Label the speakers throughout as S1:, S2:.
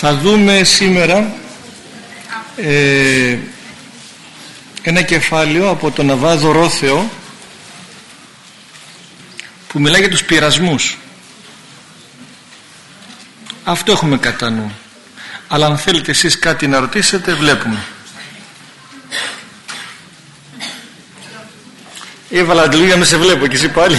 S1: Θα δούμε σήμερα ε, ένα κεφάλαιο από τον Αβάδο Ρόθεο που μιλάει για τους πειρασμούς. Αυτό έχουμε κατά νου. Αλλά αν θέλετε εσείς κάτι να ρωτήσετε βλέπουμε. Έβαλα αντιλούγια με σε βλέπω και εσύ πάλι.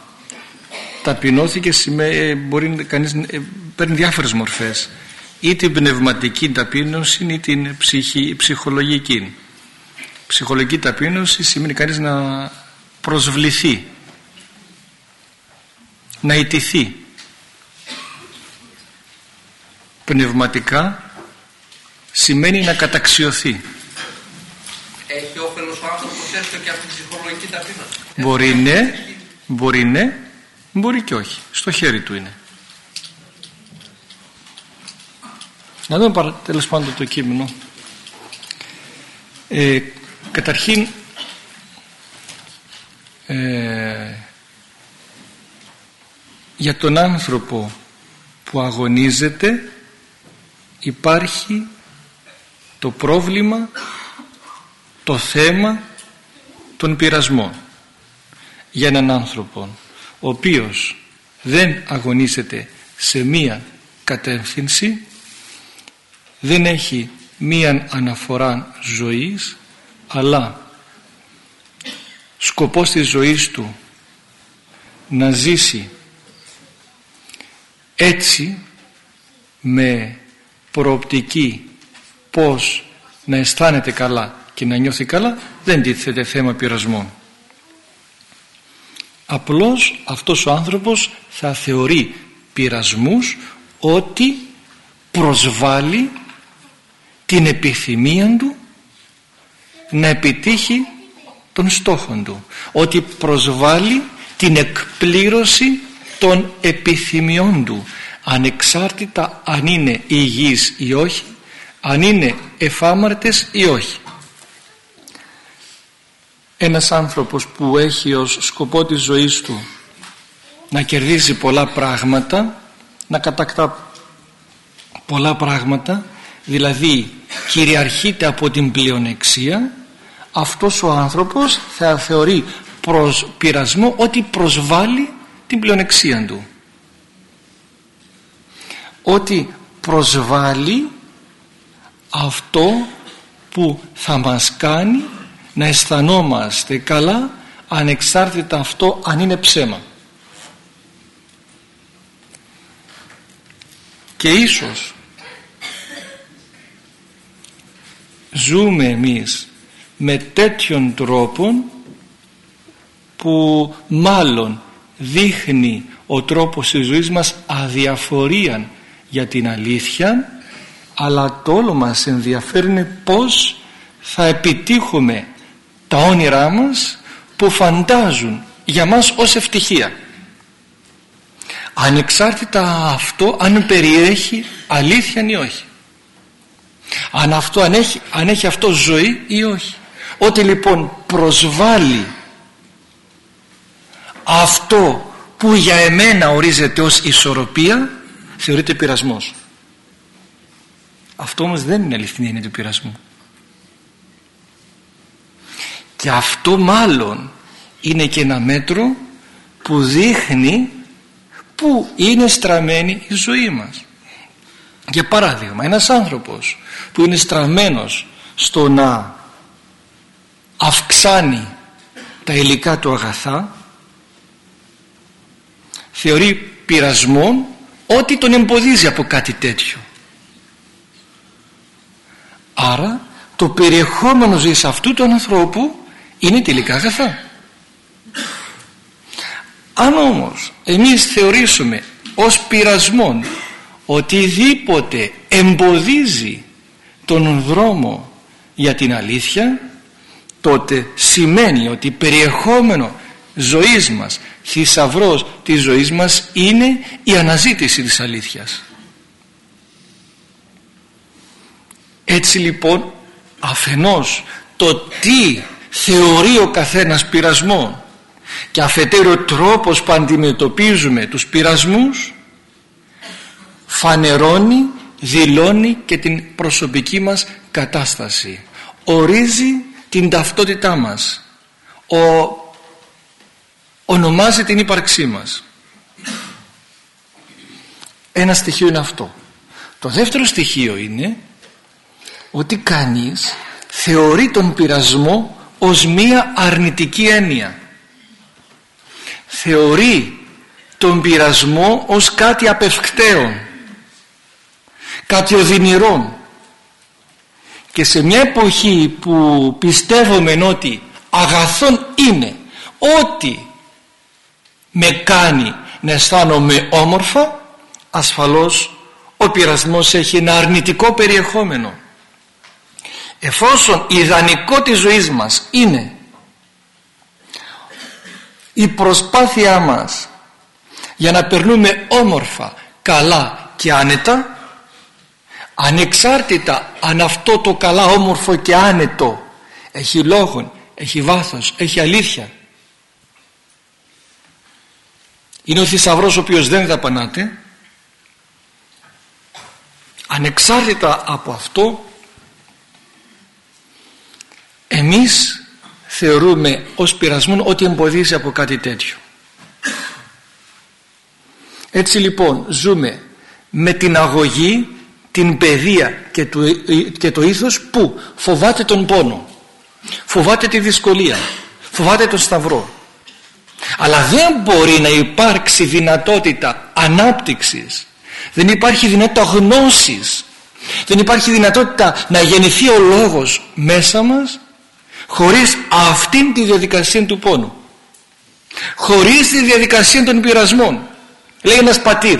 S1: ταπεινώθηκε σημαίνει, μπορεί κανείς ε, παίρνει διάφορες μορφές. Ή την πνευματική ταπείνωση ή την ψυχη, ψυχολογική. Ψυχολογική ταπείνωση σημαίνει κανείς να προσβληθεί να ιτηθεί. Πνευματικά σημαίνει να καταξιωθεί.
S2: Έχει όφελος ο άνθρωπος έστω και από την ψυχολογική ταπείνωση.
S1: Μπορεί ναι μπορεί ναι μπορεί και όχι. Στο χέρι του είναι. Να δούμε τέλος πάντων το κείμενο. Ε, καταρχήν ε, για τον άνθρωπο που αγωνίζεται υπάρχει το πρόβλημα το θέμα των πειρασμών. Για έναν άνθρωπο ο οποίος δεν αγωνίζεται σε μία κατεύθυνση δεν έχει μία αναφορά ζωής αλλά σκοπός της ζωής του να ζήσει έτσι με προοπτική πως να αισθάνεται καλά και να νιώθει καλά δεν τίθεται θέμα πειρασμών απλώς αυτός ο άνθρωπος θα θεωρεί πειρασμούς ότι προσβάλλει την επιθυμία του να επιτύχει τον στόχο του. Ότι προσβάλλει την εκπλήρωση των επιθυμιών του ανεξάρτητα αν είναι υγιείς ή όχι αν είναι εφάμαρτες ή όχι ένας άνθρωπος που έχει ως σκοπό της ζωής του να κερδίζει πολλά πράγματα να κατακτά πολλά πράγματα δηλαδή κυριαρχείται από την πλειονεξία αυτός ο άνθρωπος θα θεωρεί προς πειρασμό ότι προσβάλλει την πλεονεξία του. Ότι προσβάλλει αυτό που θα μας κάνει να αισθανόμαστε καλά ανεξάρτητα αυτό αν είναι ψέμα. Και ίσως ζούμε εμείς με τέτοιον τρόπο που μάλλον δείχνει ο τρόπος της ζωής μας αδιαφορία για την αλήθεια αλλά το όλο μας ενδιαφέρει είναι πως θα επιτύχουμε τα όνειρά μας που φαντάζουν για μας ως ευτυχία. Ανεξάρτητα αυτό αν περιέχει αλήθεια ή όχι. Αν αυτό αν έχει, αν έχει αυτό ζωή ή όχι. Ότι λοιπόν προσβάλλει αυτό που για εμένα ορίζεται ως ισορροπία θεωρείται πειρασμός. Αυτό όμως δεν είναι αληθινή είναι του πειρασμού και αυτό μάλλον είναι και ένα μέτρο που δείχνει που είναι στραμμένη η ζωή μας. Για παράδειγμα ένας άνθρωπος που είναι στραμμένος στο να αυξάνει τα υλικά του αγαθά θεωρεί πειρασμό ότι τον εμποδίζει από κάτι τέτοιο. Άρα το περιεχόμενο ζωής αυτού του ανθρώπου είναι τελικά αγαθά. Αν όμως εμείς θεωρήσουμε ως πειρασμό οτιδήποτε εμποδίζει τον δρόμο για την αλήθεια τότε σημαίνει ότι περιεχόμενο ζωής μας θησαυρός της ζωής μας είναι η αναζήτηση της αλήθειας. Έτσι λοιπόν αφενός το τι θεωρεί ο καθένας πειρασμό και αφετέρου τρόπος που αντιμετωπίζουμε τους πειρασμούς φανερώνει, δηλώνει και την προσωπική μας κατάσταση. Ορίζει την ταυτότητά μας. Ο, ονομάζει την ύπαρξή μας. Ένα στοιχείο είναι αυτό. Το δεύτερο στοιχείο είναι ότι κανείς θεωρεί τον πειρασμό ως μία αρνητική έννοια. Θεωρεί τον πειρασμό ως κάτι απευκταίο κάτι οδυνηρό και σε μια εποχή που πιστεύουμε ότι αγαθόν είναι ότι με κάνει να αισθάνομαι όμορφα ασφαλώς ο πειρασμός έχει ένα αρνητικό περιεχόμενο εφόσον ιδανικό της ζωής μας είναι η προσπάθειά μας για να περνούμε όμορφα, καλά και άνετα ανεξάρτητα αν αυτό το καλά όμορφο και άνετο έχει λόγον, έχει βάθος, έχει αλήθεια. Είναι ο θησαυρός ο οποίος δεν δαπανάται. Ανεξάρτητα από αυτό εμείς θεωρούμε ως πειρασμό ότι εμποδίζει από κάτι τέτοιο. Έτσι λοιπόν ζούμε με την αγωγή την παιδεία και το, και το ήθος που φοβάται τον πόνο φοβάται τη δυσκολία φοβάται τον σταυρό. Αλλά δεν μπορεί να υπάρξει δυνατότητα ανάπτυξης δεν υπάρχει δυνατότητα γνώσης δεν υπάρχει δυνατότητα να γεννηθεί ο λόγος μέσα μας χωρίς αυτήν τη διαδικασία του πόνου. Χωρίς τη διαδικασία των πειρασμών. Λέει ένας πατήρ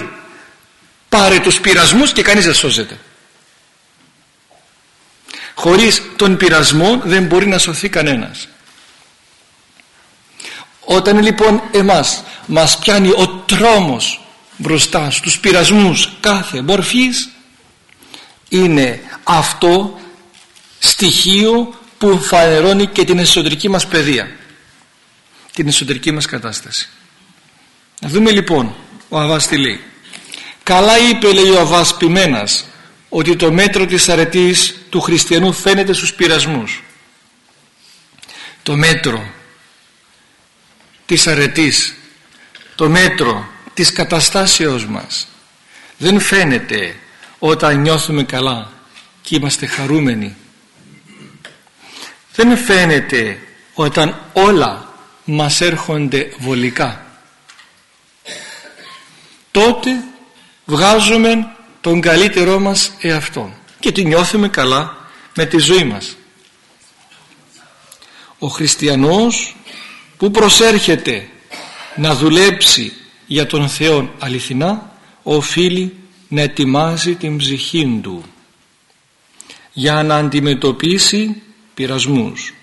S1: πάρε τους πειρασμούς και κανείς δεν σώζεται. Χωρίς τον πειρασμό δεν μπορεί να σωθεί κανένας. Όταν λοιπόν εμάς μας πιάνει ο τρόμος μπροστά στους πειρασμούς κάθε μορφής είναι αυτό στοιχείο που φανερώνει και την εσωτερική μας παιδεία την εσωτερική μας κατάσταση. Να δούμε λοιπόν ο Αβάς τι λέει. Καλά είπε λέει ο Αβάς ποιμένας ότι το μέτρο της αρετής του χριστιανού φαίνεται στους πειρασμούς. Το μέτρο της αρετής το μέτρο της καταστάσεως μας δεν φαίνεται όταν νιώθουμε καλά και είμαστε χαρούμενοι δεν φαίνεται όταν όλα μας έρχονται βολικά. Τότε βγάζουμε τον καλύτερό μας εαυτό και τη νιώθουμε καλά με τη ζωή μας. Ο χριστιανός που προσέρχεται να δουλέψει για τον Θεό αληθινά οφείλει να ετοιμάζει την ψυχή του για να αντιμετωπίσει πειρασμούς.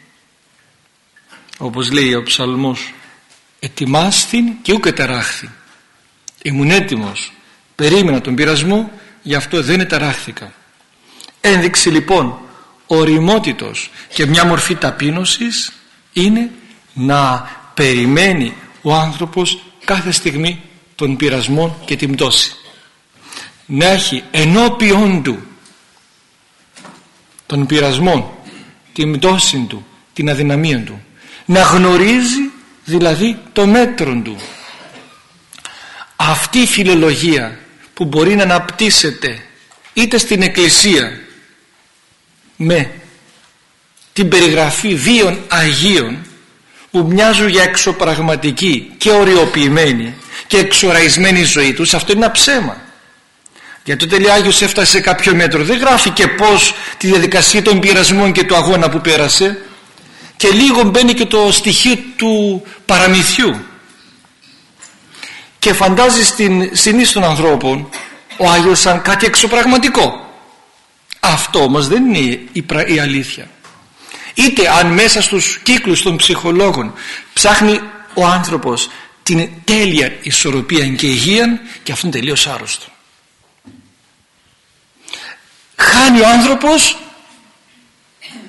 S1: Όπως λέει ο ψαλμός ετοιμάστην και ούκ ταράχθη ήμουν έτοιμος. Περίμενα τον πειρασμό γι' αυτό δεν εταράχθηκα ένδειξη λοιπόν οριμότητος και μια μορφή ταπείνωσης είναι να περιμένει ο άνθρωπος κάθε στιγμή των πειρασμών και την πτώση. Να έχει ενώπιον του των πειρασμών την πτώση του την αδυναμία του. Να γνωρίζει δηλαδή το μέτρο του. Αυτή η φιλολογία που μπορεί να αναπτύσσεται είτε στην εκκλησία με την περιγραφή βίων Αγίων που μοιάζουν για εξωπραγματική και οριοποιημένη και εξοραϊσμένη ζωή τους αυτό είναι ένα ψέμα γιατί ο Τελειάγιος έφτασε σε κάποιο μέτρο δεν γράφει και πως τη διαδικασία των πειρασμών και του αγώνα που πέρασε. Και λίγο μπαίνει και το στοιχείο του παραμυθιού. Και φαντάζει στην συνείδηση των ανθρώπων ο Άγιος σαν κάτι εξωπραγματικό. Αυτό όμως δεν είναι η αλήθεια. Είτε αν μέσα στους κύκλους των ψυχολόγων ψάχνει ο άνθρωπος την τέλεια ισορροπία και υγεία και αυτό είναι τελείως άρρωστο χάνει ο άνθρωπος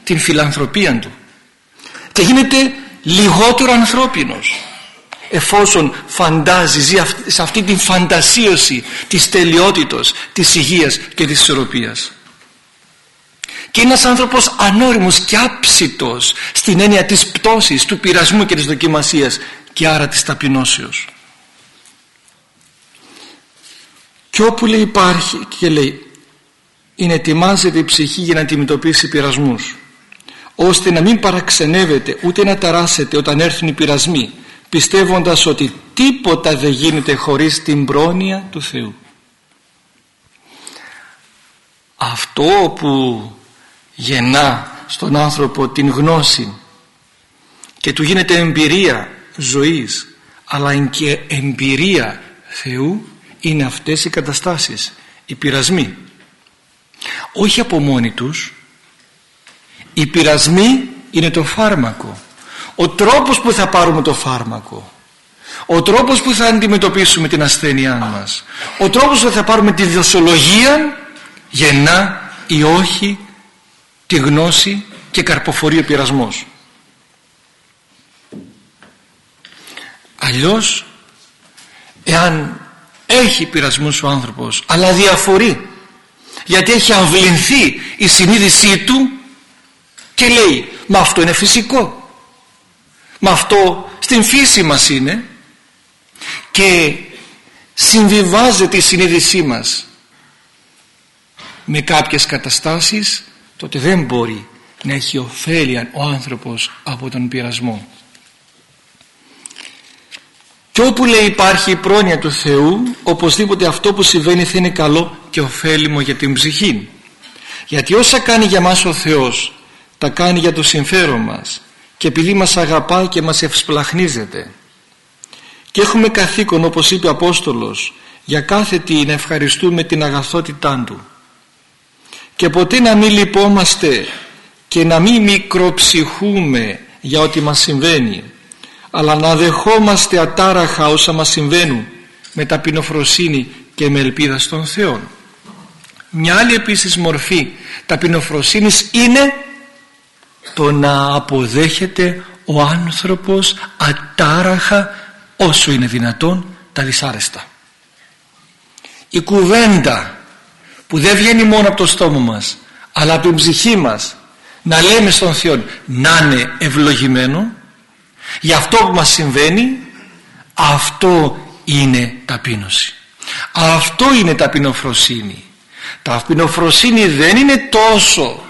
S1: την φιλανθρωπία του και γίνεται λιγότερο ανθρώπινος. Εφόσον φαντάζει, ζει σε αυτή την φαντασίωση της τελειότητος, της υγείας και της ισορροπίας. Και είναι ένας άνθρωπος ανώριμος και άψητος στην έννοια της πτώσης, του πειρασμού και της δοκιμασίας και άρα της ταπεινώσεως. Και όπου λέει υπάρχει και λέει είναι ετοιμάζεται η ψυχή για να αντιμετωπίσει πειρασμούς ώστε να μην παραξενεύεται ούτε να ταράσετε όταν έρθουν οι πειρασμοί πιστεύοντας ότι τίποτα δεν γίνεται χωρίς την πρόνοια του Θεού. Αυτό που γεννά στον άνθρωπο την γνώση και του γίνεται εμπειρία ζωής αλλά και εμπειρία Θεού είναι αυτές οι καταστάσεις οι πειρασμοί όχι από μόνοι τους. Οι πειρασμοί είναι το φάρμακο. Ο τρόπος που θα πάρουμε το φάρμακο. Ο τρόπος που θα αντιμετωπίσουμε την ασθένειά μας. Ο τρόπος που θα πάρουμε τη δοσολογία γεννά ή όχι τη γνώση και καρποφορεί ο πειρασμός. Αλλιώς εάν έχει πειρασμούς ο άνθρωπος αλλά διαφορεί γιατί έχει αυλυνθεί η συνείδησή του και λέει μα αυτό είναι φυσικό. Μα αυτό στην φύση μας είναι και συμβιβάζεται η συνείδησή μας με κάποιες καταστάσεις τότε δεν μπορεί να έχει ωφέλεια ο άνθρωπος από τον πειρασμό και όπου λέει υπάρχει η πρόνοια του Θεού οπωσδήποτε αυτό που συμβαίνει θα είναι καλό και ωφέλιμο για την ψυχή. Γιατί όσα κάνει για μας ο Θεός τα κάνει για το συμφέρον μας. Και επειδή μας αγαπάει και μας ευσπλαχνίζεται. Και έχουμε καθήκον όπως είπε ο Απόστολος για κάθε τι να ευχαριστούμε την αγαθότητά Του. Και ποτέ να μην λυπόμαστε και να μην μικροψυχούμε για ό,τι μας συμβαίνει αλλά να δεχόμαστε ατάραχα όσα μας συμβαίνουν με ταπεινοφροσύνη και με ελπίδα στον Θεό μια άλλη επίσης μορφή ταπεινοφροσύνης είναι το να αποδέχεται ο άνθρωπος ατάραχα όσο είναι δυνατόν τα δυσάρεστα. Η κουβέντα που δεν βγαίνει μόνο από το στόμα μας αλλά από την ψυχή μας να λέμε στον Θεό να είναι ευλογημένο για αυτό που μας συμβαίνει αυτό είναι ταπείνωση. Αυτό είναι ταπεινοφροσύνη. Ταπεινοφροσύνη δεν είναι τόσο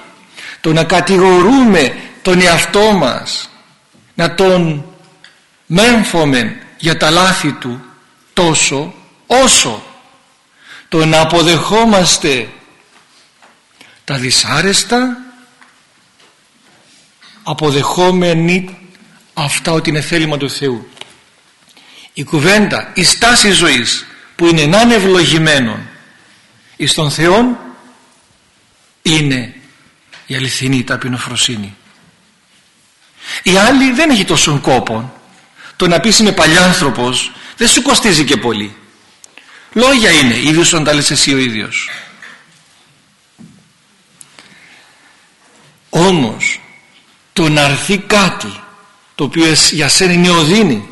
S1: το να κατηγορούμε τον εαυτό μας να τον μέμφωμε για τα λάθη του τόσο όσο το να αποδεχόμαστε τα δυσάρεστα αποδεχόμενοι αυτά ότι είναι θέλημα του Θεού. Η κουβέντα, η στάση ζωής που είναι να είναι ευλογημένο εις τον Θεό είναι η αληθινή ταπεινοφροσύνη. Η άλλη δεν έχει τόσο κόπο το να πεις είμαι παλιάνθρωπος δεν σου κοστίζει και πολύ. Λόγια είναι ίδιος όταν τα λες εσύ ο ίδιος. Όμως το να έρθει κάτι το οποίο για σένα είναι οδύνη.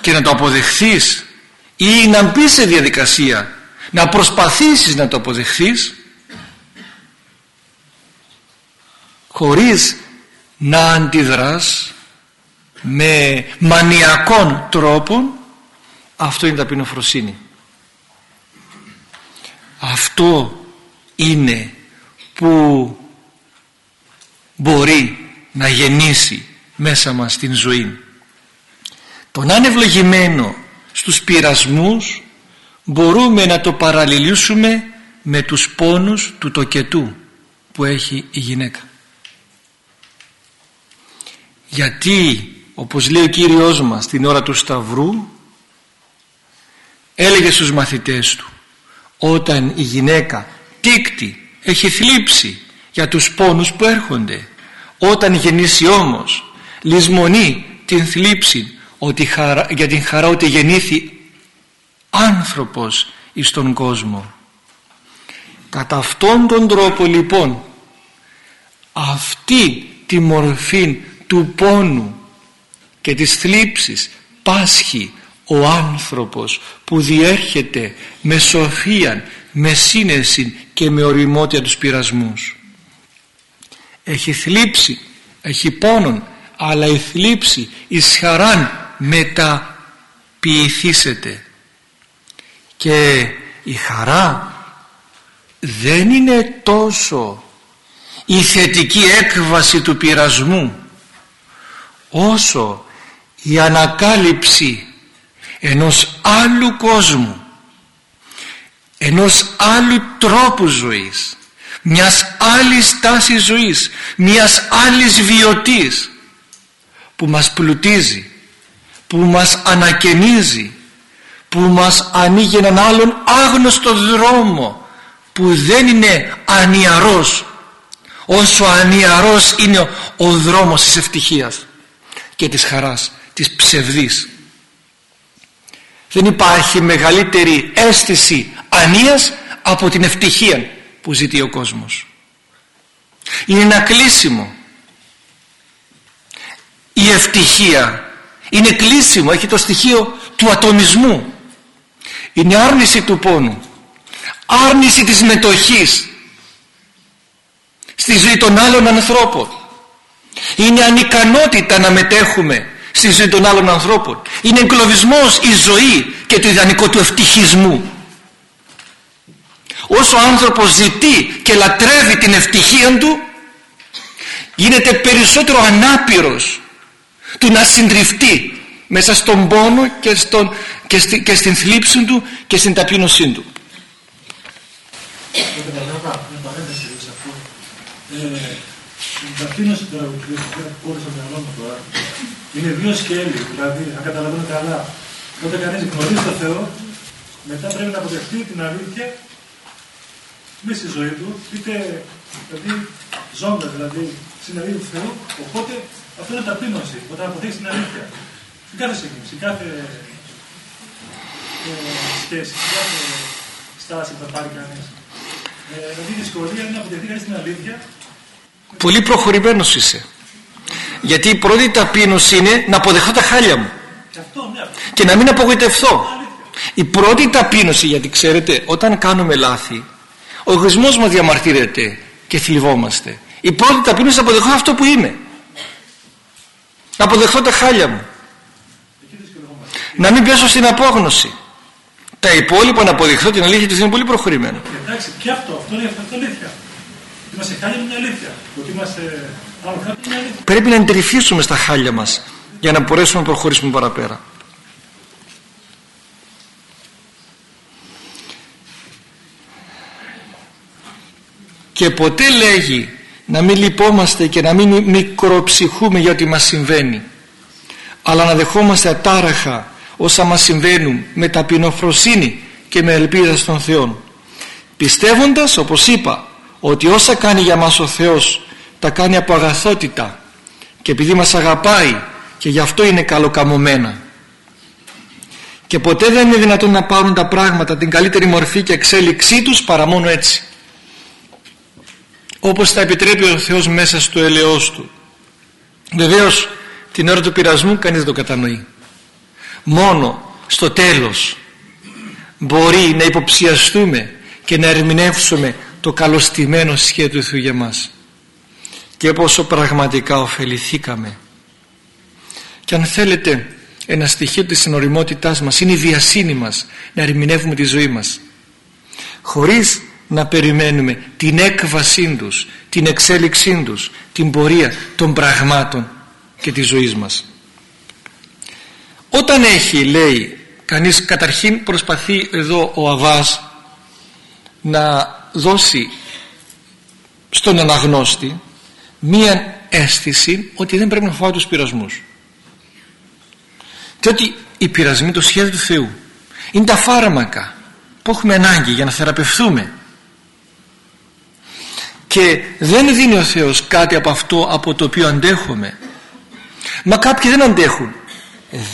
S1: Και να το αποδεχθείς ή να μπεις σε διαδικασία να προσπαθήσεις να το αποδεχθείς χωρίς να αντιδράς με μανιακών τρόπων αυτό είναι ταπεινοφροσύνη. Αυτό είναι που μπορεί να γεννήσει μέσα μας την ζωή. Το να είναι ευλογημένο στους πειρασμούς μπορούμε να το παραλληλήσουμε με τους πόνους του τοκετού που έχει η γυναίκα. Γιατί όπως λέει ο Κύριος μας την ώρα του Σταυρού έλεγε στους μαθητές του όταν η γυναίκα τίκτη έχει θλίψει για τους πόνους που έρχονται όταν γεννήσει όμως λησμονεί την θλίψη ότι για την χαρά ότι γεννήθη άνθρωπος εις τον κόσμο. Κατά αυτόν τον τρόπο λοιπόν αυτή τη μορφή του πόνου και της θλίψης πάσχει ο άνθρωπος που διέρχεται με σοφία, με σύνεση και με οριμότητα τους πειρασμούς. Έχει θλίψη, έχει πόνον αλλά η θλίψη εις χαράν μεταποιηθήσετε και η χαρά δεν είναι τόσο η θετική έκβαση του πειρασμού όσο η ανακάλυψη ενός άλλου κόσμου ενός άλλου τρόπου ζωής μιας άλλης τάσης ζωής μιας άλλης βιωτής που μας πλουτίζει που μας ανακαινίζει που μας ανοίγει έναν άλλον άγνωστο δρόμο που δεν είναι ανιαρός. Όσο ανιαρός είναι ο, ο δρόμος της ευτυχίας και της χαράς της ψευδής. Δεν υπάρχει μεγαλύτερη αίσθηση ανίας από την ευτυχία που ζητεί ο κόσμος. Είναι ένα κλείσιμο. η ευτυχία. Είναι κλείσιμο έχει το στοιχείο του ατομισμού. Είναι άρνηση του πόνου. Άρνηση της μετοχής στη ζωή των άλλων ανθρώπων. Είναι ανικανότητα να μετέχουμε στη ζωή των άλλων ανθρώπων. Είναι εγκλωβισμός η ζωή και το ιδανικό του ευτυχισμού. Όσο ο άνθρωπος ζητεί και λατρεύει την ευτυχία του γίνεται περισσότερο ανάπηρος του να συντριφτεί μέσα στον πόνο και, στον, και, στη, και στην θλίψη του και στην ταπείνωσή του.
S3: Η ταπείνωση τώρα που κόλλησε στο μυαλό μου τώρα είναι δύο σκέλη. Δηλαδή, αν καταλαβαίνω καλά, όταν κανείς γνωρίζει τον Θεό, μετά πρέπει να αποδεχτεί την αλήθεια μέσα στη ζωή του, είτε δηλαδή ζώντας δηλαδή στην αλήθεια του Θεού. Οπότε αυτό είναι ταπείνωση, όταν αποδείξεις την αλήθεια. Στην κάθε σύγκριση, στην κάθε ε, σχέση, στην κάθε στάση που θα πάρει κανείς. Ε, δηλαδή η δυσκολία είναι να αποδεχτεί κανείς την αλήθεια.
S1: Πολύ προχωρημένος είσαι. Γιατί η πρώτη ταπείνωση είναι να αποδεχτώ τα χάλια μου.
S3: Ναι.
S1: και να μην απογοητευθώ. Η πρώτη ταπείνωση γιατί ξέρετε όταν κάνουμε λάθη ο εγωισμός μας διαμαρτύρεται και θλιβόμαστε. Η πρώτη ταπείνωση να αποδεχτώ αυτό που είμαι να αποδεχτώ τα χάλια μου. Να μην πέσω στην απόγνωση. Τα υπόλοιπα να αποδεχθώ την αλήθεια της είναι πολύ προχωρημένο
S3: εντάξει και αυτό, αυτό είναι, αυτό αλήθεια. Είμαστε χάλια είναι αλήθεια. Ότι είμαστε
S1: Πρέπει να εντρυφήσουμε στα χάλια μας για να μπορέσουμε να προχωρήσουμε παραπέρα. Και ποτέ λέγει να μην λυπόμαστε και να μην μικροψυχούμε για ό,τι μας συμβαίνει αλλά να δεχόμαστε ατάραχα όσα μας συμβαίνουν με ταπεινοφροσύνη και με ελπίδα στον Θεό πιστεύοντας όπως είπα ότι όσα κάνει για μας ο Θεός τα κάνει από αγαθότητα και επειδή μας αγαπάει και γι' αυτό είναι καλοκαμωμένα. Και ποτέ δεν είναι δυνατόν να πάρουν τα πράγματα την καλύτερη μορφή και εξέλιξή τους παρά μόνο έτσι όπως τα επιτρέπει ο Θεός μέσα στο ελαιός Του. Βεβαίως την ώρα του πειρασμού κανείς δεν το κατανοεί. Μόνο στο τέλος μπορεί να υποψιαστούμε και να ερμηνεύσουμε το καλωστημένο σχέδιο του Θεού για μας. Και πόσο πραγματικά ωφεληθήκαμε. Και αν θέλετε ένα στοιχείο της συνοριμότητάς μας είναι η διασύνη μας να ερμηνεύουμε τη ζωή μας. Χωρίς να περιμένουμε την έκβασή τους την εξέλιξή τους την πορεία των πραγμάτων και της ζωής μας. Όταν έχει λέει κανείς καταρχήν προσπαθεί εδώ ο Αβάς να δώσει στον αναγνώστη μία αίσθηση ότι δεν πρέπει να φοβάται τους πειρασμούς. Και ότι οι πειρασμοί το σχέδιο του Θεού είναι τα φάρμακα που έχουμε ανάγκη για να θεραπευθούμε και δεν δίνει ο Θεός κάτι από αυτό από το οποίο αντέχουμε. Μα κάποιοι δεν αντέχουν.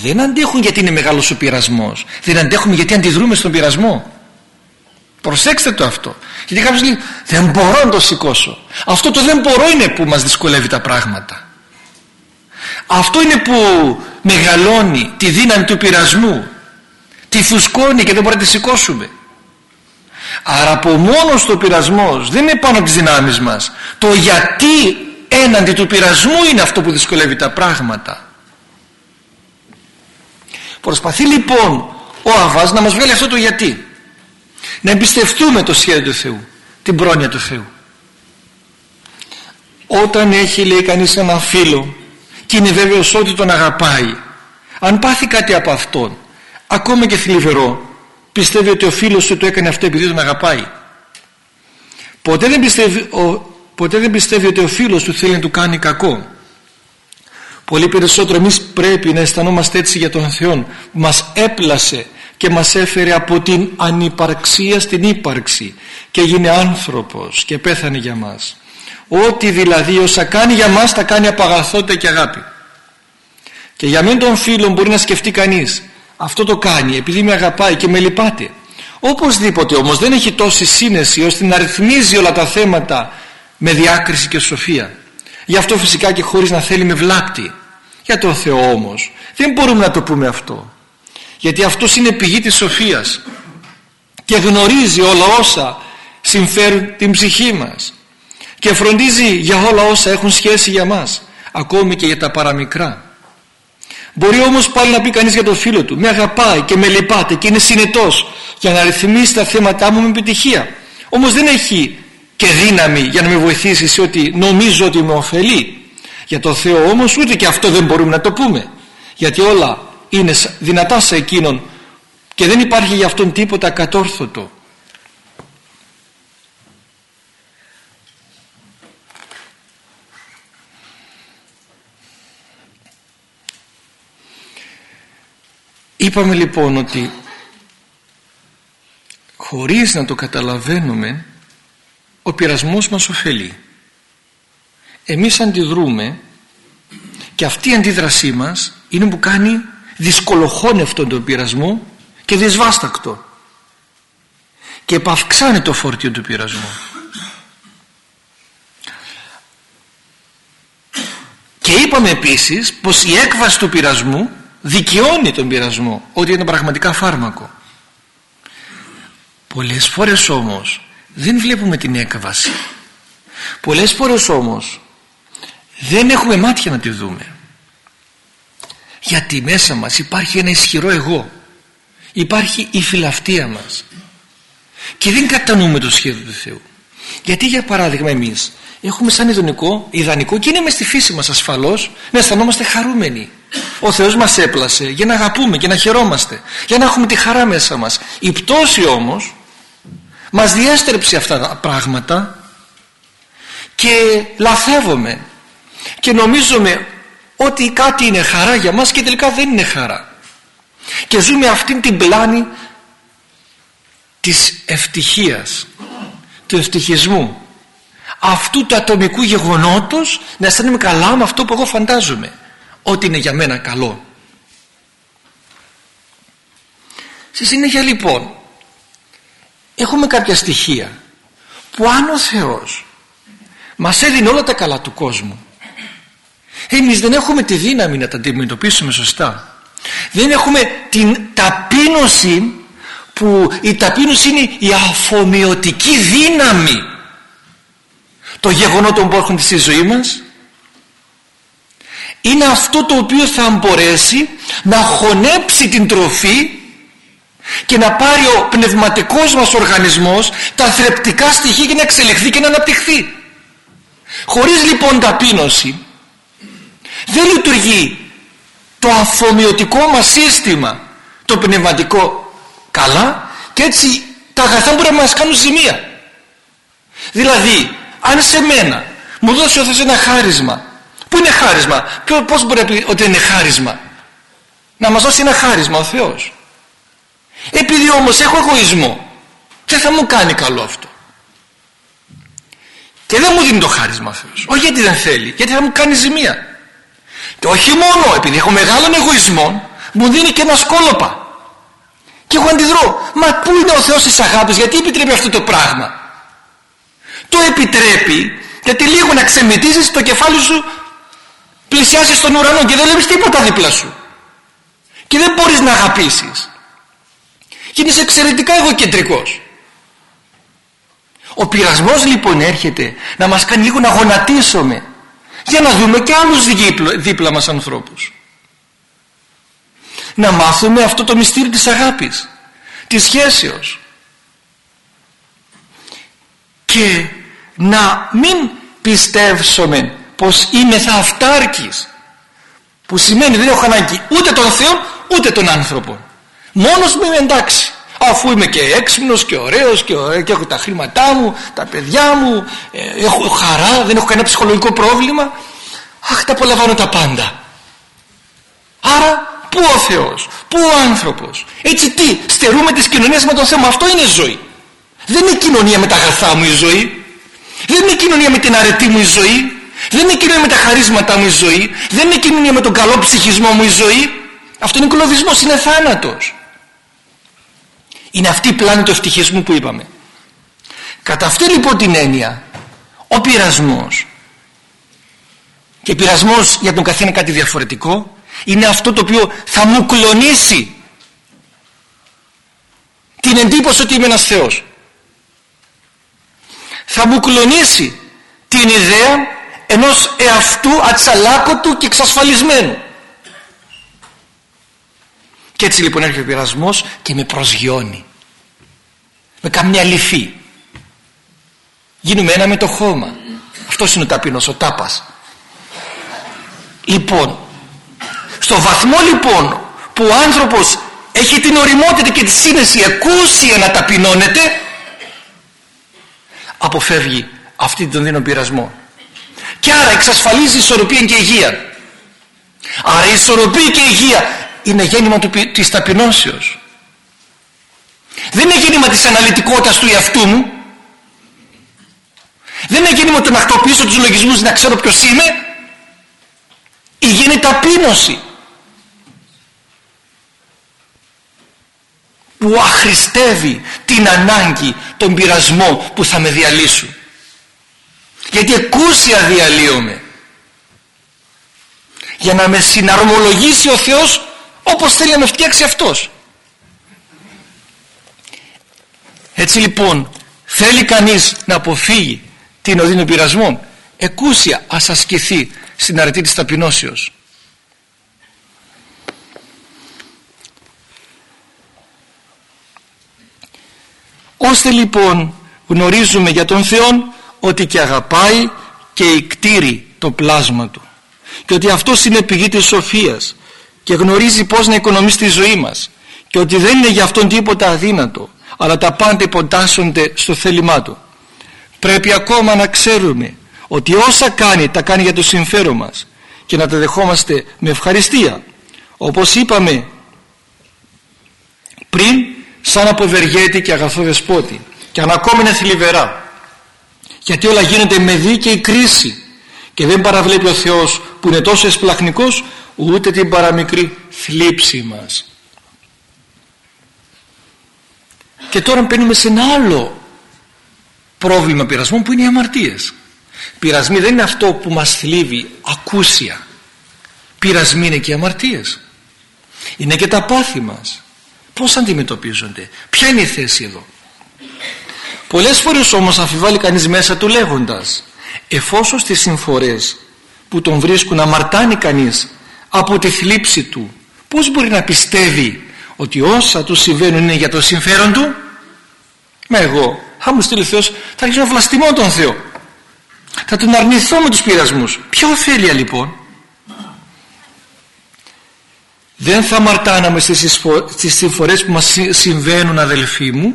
S1: Δεν αντέχουν γιατί είναι μεγάλος ο πειρασμός. Δεν αντέχουμε γιατί αντιδρούμε στον πειρασμό. Προσέξτε το αυτό. Γιατί κάποιος λέει δεν μπορώ να το σηκώσω αυτό το δεν μπορώ είναι που μας δυσκολεύει τα πράγματα. Αυτό είναι που μεγαλώνει τη δύναμη του πειρασμού. Τη φουσκώνει και δεν μπορεί να τη σηκώσουμε άρα από μόνος το πειρασμός δεν είναι πάνω από τις δυνάμεις μας. Το γιατί έναντι του πειρασμού είναι αυτό που δυσκολεύει τα πράγματα. Προσπαθεί λοιπόν ο Αβάς να μας βγάλει αυτό το γιατί. Να εμπιστευτούμε το σχέδιο του Θεού την πρόνοια του Θεού. Όταν έχει λέει κανείς ένα φίλο και είναι βέβαιος ότι τον αγαπάει αν πάθει κάτι από αυτόν ακόμα και θλιβερό πιστεύει ότι ο φίλος του το έκανε αυτό επειδή τον αγαπάει. Ποτέ δεν πιστεύει, ο, ποτέ δεν πιστεύει ότι ο φίλος του θέλει να του κάνει κακό. Πολύ περισσότερο εμείς πρέπει να αισθανόμαστε έτσι για τον Θεό που μας έπλασε και μας έφερε από την ανυπαρξία στην ύπαρξη και έγινε άνθρωπος και πέθανε για μας. Ό,τι δηλαδή όσα κάνει για μας τα κάνει από αγαθότητα και αγάπη. Και για μένα τον φίλο μπορεί να σκεφτεί κανείς αυτό το κάνει επειδή με αγαπάει και με λυπάται. Οπωσδήποτε όμως δεν έχει τόση σύνεση ώστε να ρυθμίζει όλα τα θέματα με διάκριση και σοφία. Γι' αυτό φυσικά και χωρίς να θέλει με βλάπτη. Για τον Θεό όμως δεν μπορούμε να το πούμε αυτό. Γιατί αυτός είναι πηγή της σοφίας και γνωρίζει όλα όσα συμφέρουν την ψυχή μας και φροντίζει για όλα όσα έχουν σχέση για μας ακόμη και για τα παραμικρά μπορεί όμως πάλι να πει κανείς για τον φίλο του με αγαπάει και με λυπάται και είναι συνετός για να ρυθμίσει τα θέματα μου με επιτυχία όμως δεν έχει και δύναμη για να με βοηθήσει σε ότι νομίζω ότι με ωφελεί. Για το Θεό όμως ούτε και αυτό δεν μπορούμε να το πούμε γιατί όλα είναι δυνατά σε εκείνον και δεν υπάρχει για αυτόν τίποτα κατόρθωτο Είπαμε λοιπόν ότι χωρίς να το καταλαβαίνουμε ο πειρασμός μας ωφελεί. Εμείς αντιδρούμε και αυτή η αντίδρασή μας είναι που κάνει δυσκολοχώνευτον τον πειρασμό και δυσβάστακτο και επαυξάνει το φορτίο του πειρασμού. Και είπαμε επίσης πως η έκβαση του πειρασμού δικαιώνει τον πειρασμό ότι είναι πραγματικά φάρμακο. Πολλές φορές όμως δεν βλέπουμε την έκβαση. Πολλές φορές όμως δεν έχουμε μάτια να τη δούμε. Γιατί μέσα μας υπάρχει ένα ισχυρό εγώ. Υπάρχει η φιλαυτία μας. Και δεν κατανοούμε το σχέδιο του Θεού. Γιατί για παράδειγμα εμείς έχουμε σαν ιδανικό, ιδανικό και είναι μες στη φύση μας ασφαλώς να αισθανόμαστε χαρούμενοι. Ο Θεός μας έπλασε για να αγαπούμε και να χαιρόμαστε για να έχουμε τη χαρά μέσα μας. Η πτώση όμως μας διέστρεψε αυτά τα πράγματα και λαθεύουμε και νομίζουμε ότι κάτι είναι χαρά για μας και τελικά δεν είναι χαρά. Και ζούμε αυτήν την πλάνη της ευτυχίας του ευτυχισμού αυτού του ατομικού γεγονότος να αισθάνομαι καλά με αυτό που εγώ φαντάζομαι ότι είναι για μένα καλό. Στη συνέχεια λοιπόν έχουμε κάποια στοιχεία που αν ο Θεός μας έδινε όλα τα καλά του κόσμου εμείς δεν έχουμε τη δύναμη να τα αντιμετωπίσουμε σωστά. Δεν έχουμε την ταπείνωση που η ταπείνωση είναι η αφομοιωτική δύναμη το γεγονότων που έρχονται στη ζωή μας είναι αυτό το οποίο θα μπορέσει να χωνέψει την τροφή και να πάρει ο πνευματικός μας οργανισμός τα θρεπτικά στοιχεία και να εξελιχθεί και να αναπτυχθεί. Χωρίς λοιπόν ταπείνωση δεν λειτουργεί το αφομοιωτικό μας σύστημα το πνευματικό καλά και έτσι τα αγαθά μπορεί να μας κάνουν ζημία. Δηλαδή αν σε μένα μου δώσει ο Θεός ένα χάρισμα που είναι χάρισμα; Πως μπορεί να πει ότι είναι χάρισμα; Να μας δώσει ένα χάρισμα ο Θεός. Επειδή όμως έχω εγωισμό δεν θα μου κάνει καλό αυτό; Και δεν μου δίνει το χάρισμα ο Θεός. Όχι γιατί δεν θέλει γιατί θα μου κάνει ζημία. Και όχι μόνο επειδή έχω μεγάλον εγωισμό μου δίνει και ένα σκόλοπα. Και εγώ αντιδρώ. Μα πού είναι ο Θεός της αγάπης; Γιατί επιτρέπει αυτό το πράγμα; Το επιτρέπει γιατί λίγο να ξεμητήσεις το κεφάλι σου πλησιάζεις στον ουρανό και δεν βλέπεις τίποτα δίπλα σου. Και δεν μπορείς να αγαπήσεις. Και είσαι εξαιρετικά εγωκεντρικός. Ο πειρασμός λοιπόν έρχεται να μας κάνει λίγο να γονατίσουμε για να δούμε και άλλους δίπλα, δίπλα μας ανθρώπους. Να μάθουμε αυτό το μυστήριο της αγάπης της σχέσεως και να μην πιστεύσουμε πως είμαι θα αυτάρκης που σημαίνει δεν έχω ανάγκη ούτε τον Θεό ούτε τον άνθρωπο μόνος μου είμαι εντάξει αφού είμαι και έξυπνος και ωραίος και, ωραίο, και έχω τα χρήματά μου τα παιδιά μου ε, έχω χαρά δεν έχω κανένα ψυχολογικό πρόβλημα. Αχ τα απολαμβάνω τα πάντα. Άρα πού ο Θεός πού ο άνθρωπος. Έτσι τι στερούμε τις κοινωνίες με τον Θεό αυτό είναι ζωή δεν είναι κοινωνία με τα αγαθά μου η ζωή. Δεν είναι κοινωνία με την αρετή μου η ζωή. Δεν είναι κοινωνία με τα χαρίσματα μου η ζωή. Δεν είναι κοινωνία με τον καλό ψυχισμό μου η ζωή. Αυτό είναι κλωδισμός, είναι θάνατος. Είναι αυτή η πλάνη του ευτυχισμού που είπαμε. Κατά αυτή λοιπόν την έννοια ο πειρασμός. Και πειρασμός για τον καθένα κάτι διαφορετικό. Είναι αυτό το οποίο θα μου κλονίσει την εντύπωση ότι είμαι ένας Θεός θα μου κλονίσει την ιδέα ενός εαυτού ατσαλάκωτου και εξασφαλισμένου. Και έτσι λοιπόν έρχεται ο πειρασμός και με προσγειώνει. Με καμιά λυφή. Γίνουμε ένα με το χώμα. Αυτός είναι ο ταπεινός, ο τάπας. Λοιπόν στο βαθμό λοιπόν που ο άνθρωπος έχει την οριμότητα και τη σύνεση εκούσια να ταπεινώνεται αποφεύγει αυτή τον δίνον πειρασμό. Και άρα εξασφαλίζει ισορροπία και υγεία. Άρα η ισορροπία και η υγεία είναι γέννημα του, της ταπεινώσεως. Δεν είναι γέννημα της αναλυτικότητας του εαυτού μου. Δεν είναι γέννημα του να χτυπήσω τους λογισμούς να ξέρω ποιος είμαι. Η γέννη ταπείνωση που αχρηστεύει την ανάγκη των πειρασμών που θα με διαλύσουν. Γιατί εκούσια διαλύομαι. Για να με συναρμολογήσει ο Θεός όπως θέλει να με φτιάξει Αυτός. Έτσι λοιπόν θέλει κανείς να αποφύγει την οδύνη των πειρασμών εκούσια ας ασκηθεί στην αρετή της ταπεινώσεως ώστε λοιπόν γνωρίζουμε για τον Θεό ότι και αγαπάει και εκτήρει το πλάσμα του. Και ότι αυτός είναι πηγή της σοφίας και γνωρίζει πως να οικονομήσει τη ζωή μας. Και ότι δεν είναι για αυτόν τίποτα αδύνατο αλλά τα πάντα υποτάσσονται στο θέλημά του. Πρέπει ακόμα να ξέρουμε ότι όσα κάνει τα κάνει για το συμφέρον μας και να τα δεχόμαστε με ευχαριστία. Όπως είπαμε πριν σαν αποβεργέτη και αγαθό δεσπότη. Και αν ακόμη είναι θλιβερά. Γιατί όλα γίνονται με δίκαιη κρίση. Και δεν παραβλέπει ο Θεός που είναι τόσο εσπλαχνικός ούτε την παραμικρή θλίψη μας. Και τώρα μπαίνουμε σε ένα άλλο πρόβλημα πειρασμών που είναι οι αμαρτίες. Πειρασμοί δεν είναι αυτό που μας θλίβει ακούσια. Πειρασμοί είναι και οι αμαρτίες. Είναι και τα πάθη μας πως αντιμετωπίζονται. Ποια είναι η θέση εδώ. Πολλές φορές όμως αμφιβάλλει κανείς μέσα του λέγοντας εφόσον στις συμφορές που τον βρίσκουν αμαρτάνει κανείς από τη θλίψη του πως μπορεί να πιστεύει ότι όσα του συμβαίνουν είναι για το συμφέρον του; Μα εγώ θα μου στείλει ο Θεός θα αρχίσω να βλαστημώ τον Θεό. Θα τον αρνηθώ με τους πειρασμούς. Ποια ωφέλεια λοιπόν; Δεν θα μαρτάναμε στις, στις συμφορές που μας συμβαίνουν αδελφοί μου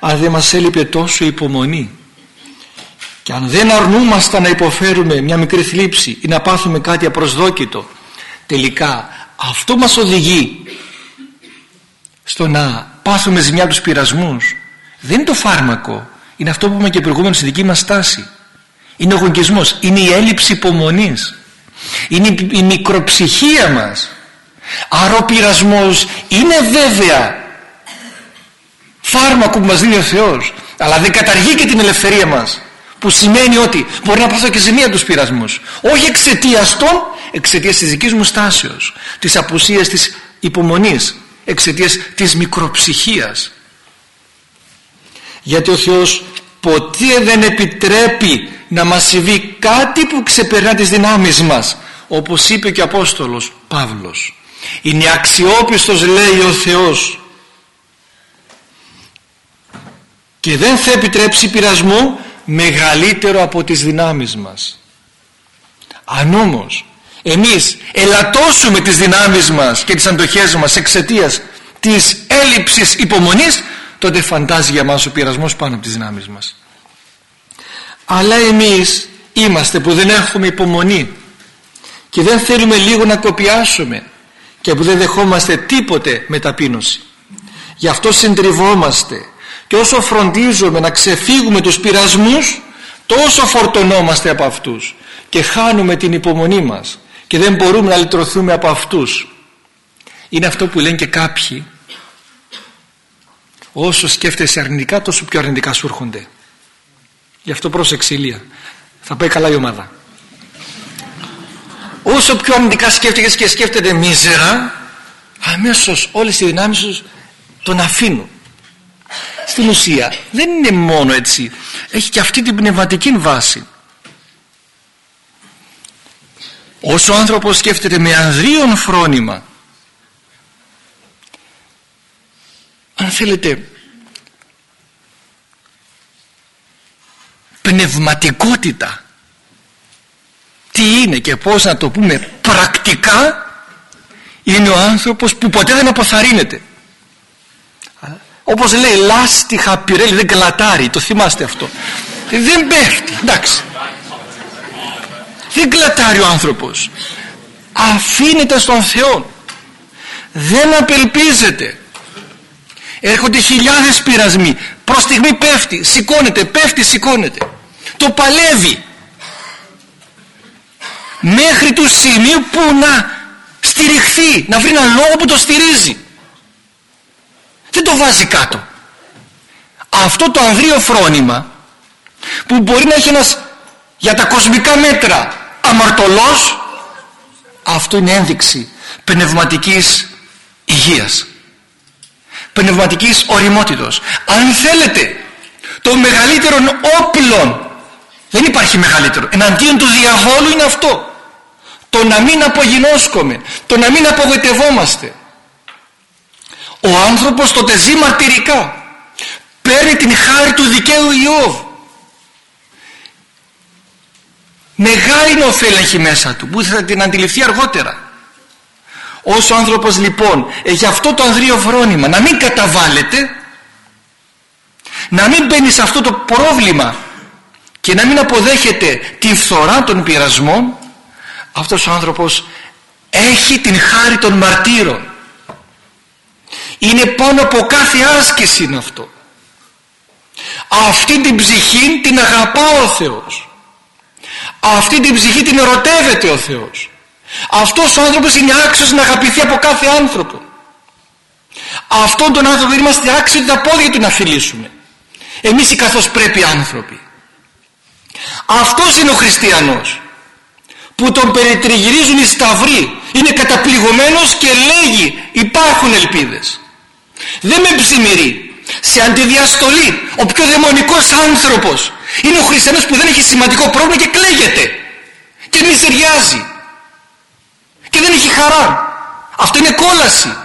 S1: αν δεν μας έλειπε τόσο υπομονή. Και αν δεν αρνούμασταν να υποφέρουμε μια μικρή θλίψη ή να πάθουμε κάτι απροσδόκητο τελικά αυτό μας οδηγεί στο να πάθουμε ζημιά τους πειρασμούς. Δεν είναι το φάρμακο. Είναι αυτό που είπαμε και προηγούμενος στη δική μας στάση. Είναι ο γονκισμός είναι η έλλειψη υπομονής. Είναι η μικροψυχία μας άρα ο πειρασμός είναι βέβαια φάρμακο που μας δίνει ο Θεός αλλά δεν καταργεί και την ελευθερία μας που σημαίνει ότι μπορεί να πάθω και ζημία τους πειρασμούς. Όχι εξαιτίας των εξαιτίας της δικής μου στάσεως της απουσίας της υπομονής εξαιτίας της μικροψυχίας. Γιατί ο Θεός ποτέ δεν επιτρέπει να μας συμβεί κάτι που ξεπερνά τις δυνάμεις μας όπως είπε και ο Απόστολος Παύλος είναι αξιόπιστος λέει ο Θεός. Και δεν θα επιτρέψει πειρασμό μεγαλύτερο από τις δυνάμεις μας. Αν όμως εμείς ελαττώσουμε τις δυνάμεις μας και τις αντοχές μας εξαιτίας της έλλειψης υπομονής τότε φαντάζει για μας ο πειρασμός πάνω από τις δυνάμεις μας. Αλλά εμείς είμαστε που δεν έχουμε υπομονή και δεν θέλουμε λίγο να κοπιάσουμε και που δεν δεχόμαστε τίποτε με ταπείνωση γι' αυτό συντριβόμαστε. Και όσο φροντίζουμε να ξεφύγουμε τους πειρασμούς τόσο φορτωνόμαστε από αυτούς και χάνουμε την υπομονή μας και δεν μπορούμε να λυτρωθούμε από αυτούς. Είναι αυτό που λένε και κάποιοι όσο σκέφτεσαι αρνητικά τόσο πιο αρνητικά σου έρχονται γι' αυτό πρόσεξε ηλία. Θα πάει καλά η ομάδα όσο πιο αρνητικά σκέφτηκες και σκέφτεται μίζερα αμέσως όλες οι δυνάμεις σου τον αφήνουν. Στην ουσία δεν είναι μόνο έτσι. Έχει και αυτή την πνευματική βάση. Όσο ο άνθρωπος σκέφτεται με ανδρίον φρόνημα αν θέλετε πνευματικότητα τι είναι και πως να το πούμε πρακτικά είναι ο άνθρωπος που ποτέ δεν αποθαρρύνεται. Όπως λέει λάστιχα πυρέλι δεν κλατάρει το θυμάστε αυτό. Δεν πέφτει εντάξει. Δεν κλατάρει ο άνθρωπος. Αφήνεται στον Θεό. Δεν απελπίζεται. Έρχονται χιλιάδες πειρασμοί. Προς στιγμή πέφτει, σηκώνεται, πέφτει, σηκώνεται. Το παλεύει μέχρι του σημείου που να στηριχθεί να βρει έναν λόγο που το στηρίζει. Δεν το βάζει κάτω. Αυτό το ανδρείο φρόνημα που μπορεί να έχει ένας για τα κοσμικά μέτρα αμαρτωλός αυτό είναι ένδειξη πνευματικής υγείας πνευματικής οριμότητος. Αν θέλετε το μεγαλύτερο όπλο δεν υπάρχει μεγαλύτερο εναντίον του διαβόλου είναι αυτό το να μην απογεινώσκουμε το να μην απογοητευόμαστε. Ο άνθρωπος τότε ζει μαρτυρικά. Παίρνει την χάρη του δικαίου Ιώβ. Μεγάλη ωφέλη έχει μέσα του που θα την αντιληφθεί αργότερα. Όσο ο άνθρωπος λοιπόν έχει αυτό το ανδρείο φρόνημα να μην καταβάλλεται να μην μπαίνει σε αυτό το πρόβλημα και να μην αποδέχεται τη φθορά των πειρασμών αυτός ο άνθρωπος έχει την χάρη των μαρτύρων. Είναι πάνω από κάθε άσκηση αυτό. Αυτή την ψυχή την αγαπά ο Θεός. Αυτή την ψυχή την ερωτεύεται ο Θεός. Αυτός ο άνθρωπος είναι άξιος να αγαπηθεί από κάθε άνθρωπο. Αυτόν τον άνθρωπο είμαστε άξιοι τα πόδια του να φιλήσουμε. Εμείς οι καθώς πρέπει άνθρωποι. Αυτός είναι ο χριστιανός που τον περιτριγυρίζουν οι σταυροί. Είναι καταπληγωμένος και λέγει υπάρχουν ελπίδες δεν με ψημυρεί. Σε αντιδιαστολή ο πιο δαιμονικός άνθρωπος είναι ο χριστιανός που δεν έχει σημαντικό πρόβλημα και κλαίγεται και μιζεριάζει και δεν έχει χαρά. Αυτό είναι κόλαση.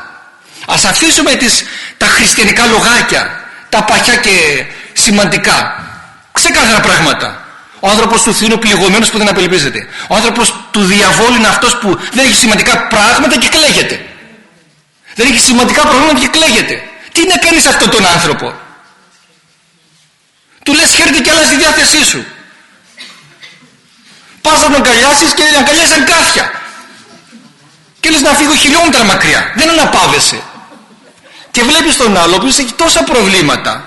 S1: Ας αφήσουμε τις, τα χριστιανικά λογάκια τα παχιά και σημαντικά. Ξεκάθαρα πράγματα ο άνθρωπος του Θεού είναι πληγωμένος που δεν απελπίζεται. Ο άνθρωπος του διαβόλου είναι αυτός που δεν έχει σημαντικά πράγματα και κλαίγεται. Δεν έχει σημαντικά προβλήματα και κλαίγεται. Τι να κάνεις αυτόν τον άνθρωπο; Του λες χαίρεται κι άλλα στη διάθεσή σου. Πας να τον αγκαλιάσεις και αγκαλιάζεις αγκάθια. Και λες να φύγω χιλιόμετρα μακριά. Δεν αναπάβεσαι και βλέπεις τον άλλο που έχει τόσα προβλήματα.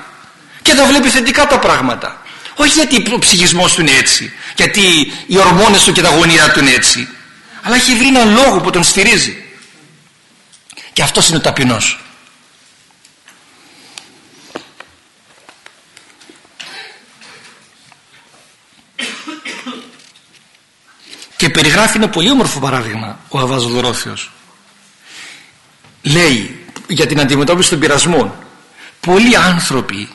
S1: Και θα βλέπει θετικά τα πράγματα όχι γιατί ο ψυχισμός του είναι έτσι γιατί οι ορμόνες του και τα γονίδια του είναι έτσι αλλά έχει βρει έναν λόγο που τον στηρίζει. Και αυτός είναι ο ταπεινός. Και περιγράφει ένα πολύ όμορφο παράδειγμα ο Αβαζοδωρόθιος λέει για την αντιμετώπιση των πειρασμών πολλοί άνθρωποι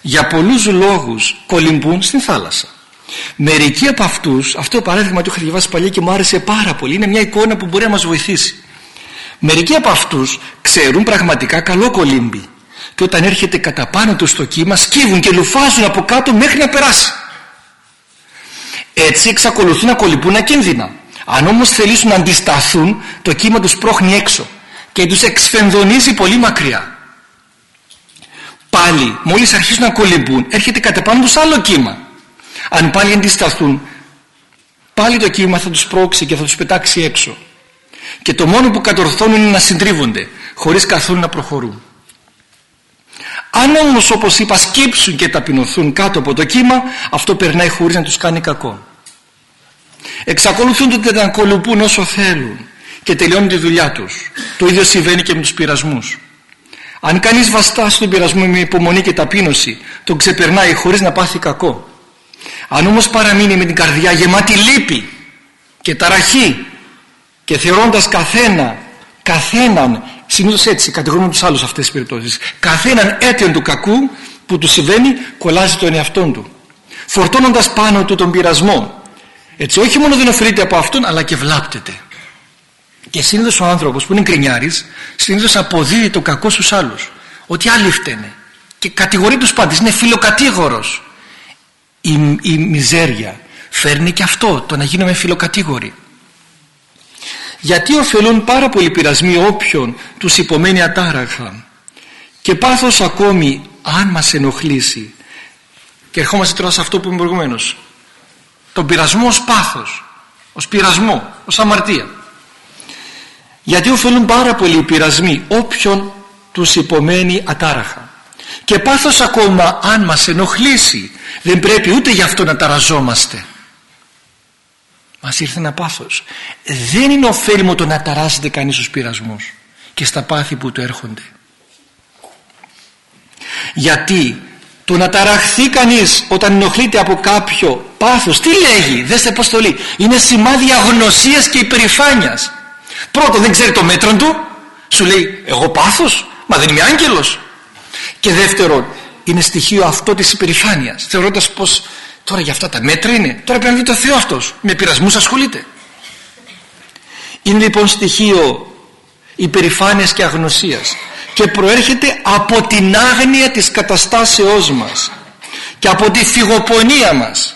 S1: για πολλούς λόγους κολυμπούν στην θάλασσα. Μερικοί από αυτούς αυτό το παράδειγμα το είχα διαβάσει παλιά και μου άρεσε πάρα πολύ είναι μια εικόνα που μπορεί να μας βοηθήσει. Μερικοί από αυτούς ξέρουν πραγματικά καλό κολύμπι και όταν έρχεται κατά πάνω του στο κύμα σκύβουν και λουφάζουν από κάτω μέχρι να περάσει. Έτσι εξακολουθούν να κολυμπούν ακίνδυνα. Αν όμως θελήσουν να αντισταθούν το κύμα τους πρόχνει έξω και τους εξφενδονίζει πολύ μακριά πάλι μόλις αρχίσουν να κολυμπούν έρχεται κατά πάνω τους άλλο κύμα. Αν πάλι αντισταθούν πάλι το κύμα θα τους πρόξει και θα τους πετάξει έξω. Και το μόνο που κατορθώνουν είναι να συντρίβονται χωρίς καθόλου να προχωρούν. Αν όμως όπως είπα σκύψουν και ταπεινωθούν κάτω από το κύμα αυτό περνάει χωρίς να τους κάνει κακό. Εξακολουθούν τότε να κολυμπούν όσο θέλουν και τελειώνουν τη δουλειά τους. Το ίδιο συμβαίνει και με τους πειρασμούς αν κανείς βαστά στον πειρασμό με υπομονή και ταπείνωση τον ξεπερνάει χωρίς να πάθει κακό. Αν όμως παραμείνει με την καρδιά γεμάτη λύπη και ταραχή και θεωρώντας καθένα καθέναν συνήθως έτσι κατηγορούμε τους άλλους αυτές τις περιπτώσεις καθέναν αίτιον του κακού που του συμβαίνει κολλάζει τον εαυτό του φορτώνοντας πάνω του τον πειρασμό. Έτσι όχι μόνο δεν ωφελείται από αυτόν αλλά και βλάπτεται και συνήθως ο άνθρωπος που είναι κρινιάρης συνήθως αποδίδει το κακό στους άλλους. Ότι άλλοι φταίνε. Και κατηγορεί τους πάντες. Είναι φιλοκατήγορος. Η, η μιζέρια φέρνει και αυτό το να γίνουμε φιλοκατήγοροι γιατί ωφελούν πάρα πολλοί πειρασμοί όποιον τους υπομένει ατάραχα. Και πάθος ακόμη αν μας ενοχλήσει. Και ερχόμαστε τώρα σε αυτό που είμαι προηγουμένως. Τον πειρασμό ως πάθος. Ως πειρασμό, ως αμαρτία γιατί ωφελούν πάρα πολλοί πειρασμοί όποιον τους υπομένει ατάραχα. Και πάθος ακόμα αν μας ενοχλήσει δεν πρέπει ούτε γι' αυτό να ταραζόμαστε. Μας ήρθε ένα πάθος. Δεν είναι ωφέλιμο το να ταράζεται κανείς στους πειρασμούς και στα πάθη που του έρχονται. Γιατί το να ταραχθεί κανείς όταν ενοχλείται από κάποιο πάθος τι λέγει, δέστε πως το λέει είναι σημάδι αγνωσίας και υπερηφάνειας πρώτον δεν ξέρει το μέτρο του. Σου λέει εγώ πάθος μα δεν είμαι άγγελος και δεύτερον είναι στοιχείο αυτό της υπερηφάνειας θεωρώντας πως τώρα για αυτά τα μέτρα είναι. Τώρα πρέπει να δει το Θεό αυτός. Με πειρασμούς ασχολείται. Είναι λοιπόν στοιχείο υπερηφάνειας και αγνωσίας και προέρχεται από την άγνοια της καταστάσεώς μας και από τη φυγοπονία μας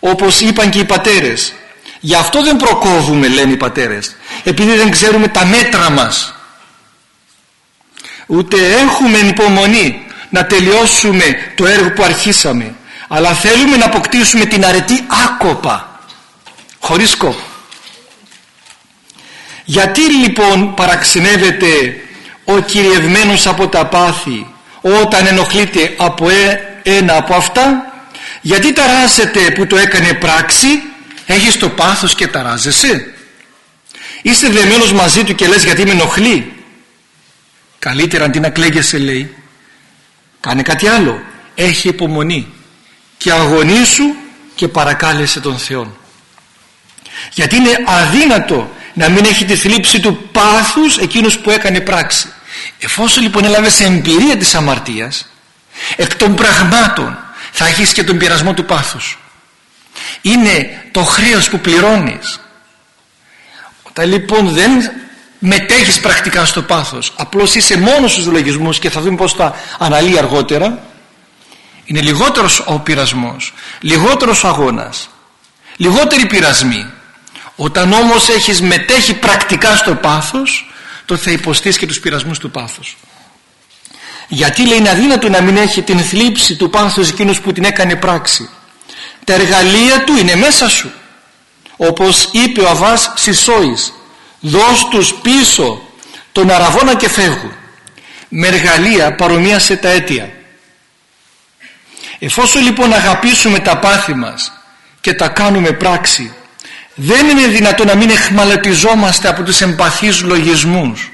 S1: όπως είπαν και οι πατέρες. Γι' αυτό δεν προκόβουμε λένε οι πατέρες επειδή δεν ξέρουμε τα μέτρα μας. Ούτε έχουμε υπομονή να τελειώσουμε το έργο που αρχίσαμε αλλά θέλουμε να αποκτήσουμε την αρετή άκοπα χωρίς σκόπο γιατί λοιπόν παραξενεύεται ο κυριευμένος από τα πάθη όταν ενοχλείται από ε, ένα από αυτά; Γιατί ταράζεται που το έκανε πράξη; Έχεις το πάθος και ταράζεσαι είσαι δεμένος μαζί του και λες γιατί με ενοχλεί; Καλύτερα αντί να κλαίγεσαι λέει κάνε κάτι άλλο. Έχει υπομονή. Και αγωνίσου και παρακάλεσε τον Θεό γιατί είναι αδύνατο να μην έχει τη θλίψη του πάθους εκείνος που έκανε πράξη. Εφόσον λοιπόν έλαβες εμπειρία της αμαρτίας εκ των πραγμάτων θα έχεις και τον πειρασμό του πάθους. Είναι το χρέος που πληρώνεις όταν λοιπόν δεν μετέχεις πρακτικά στο πάθος. Απλώς είσαι μόνος στους λογισμούς και θα δούμε πως τα αναλύει αργότερα. Είναι λιγότερος ο πειρασμός λιγότερος ο αγώνας λιγότεροι πειρασμοί. Όταν όμως έχεις μετέχει πρακτικά στο πάθος τότε θα υποστείς και τους πειρασμούς του πάθους. Γιατί λέει είναι αδύνατο να μην έχει την θλίψη του πάθους εκείνος που την έκανε πράξη. Τα εργαλεία του είναι μέσα σου όπως είπε ο Αβάς Σισόης δώσ' τους πίσω τον αραβόνα και φεύγουν. Με εργαλεία παρομοίασε τα αίτια εφόσον λοιπόν αγαπήσουμε τα πάθη μας και τα κάνουμε πράξη δεν είναι δυνατό να μην εχμαλωτιζόμαστε από τους εμπαθείς λογισμούς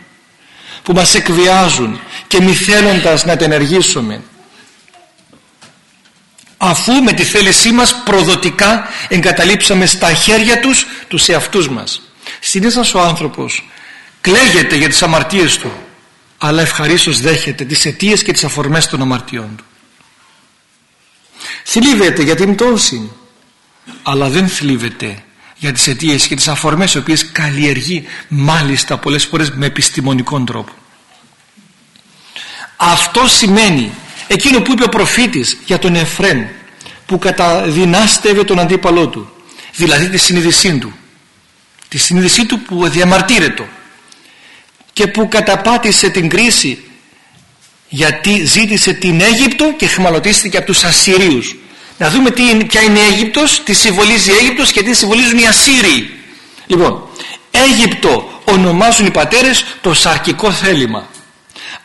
S1: που μας εκβιάζουν και μη θέλοντας να τα ενεργήσουμε αφού με τη θέλησή μας προδοτικά εγκαταλείψαμε στα χέρια τους τους εαυτούς μας. Συνήθως ο άνθρωπος κλαίγεται για τις αμαρτίες του αλλά ευχαρίστως δέχεται τις αιτίες και τις αφορμές των αμαρτιών του. Θλίβεται για την πτώση αλλά δεν θλίβεται για τις αιτίες και τις αφορμές οι οποίες καλλιεργεί μάλιστα πολλές φορές με επιστημονικό τρόπο. Αυτό σημαίνει εκείνο που είπε ο προφήτης για τον Εφρέμ που καταδυνάστευε τον αντίπαλό του δηλαδή τη συνείδησή του. Τη συνείδησή του που διαμαρτύρεται και που καταπάτησε την κρίση γιατί ζήτησε την Αίγυπτο και χρηματοδοτήθηκε από τους Ασσυρίους. Να δούμε τι, ποια είναι η Αίγυπτος τι συμβολίζει η Αίγυπτος και τι συμβολίζουν οι Ασσύριοι. Λοιπόν Αίγυπτο ονομάζουν οι πατέρες το σαρκικό θέλημα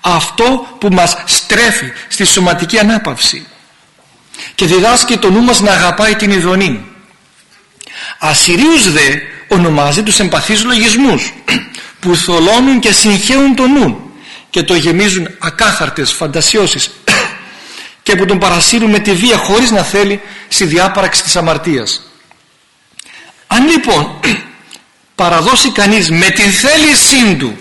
S1: αυτό που μας στρέφει στη σωματική ανάπαυση. Και διδάσκει το νου μας να αγαπάει την ειδονή. Ασσυρίους δε ονομάζει τους εμπαθείς λογισμούς που θολώνουν και συγχαίουν το νου και το γεμίζουν ακάθαρτες φαντασιώσεις και που τον παρασύρουν με τη βία χωρίς να θέλει στη διάπαραξη της αμαρτίας. Αν λοιπόν παραδώσει κανείς με την θέλησή του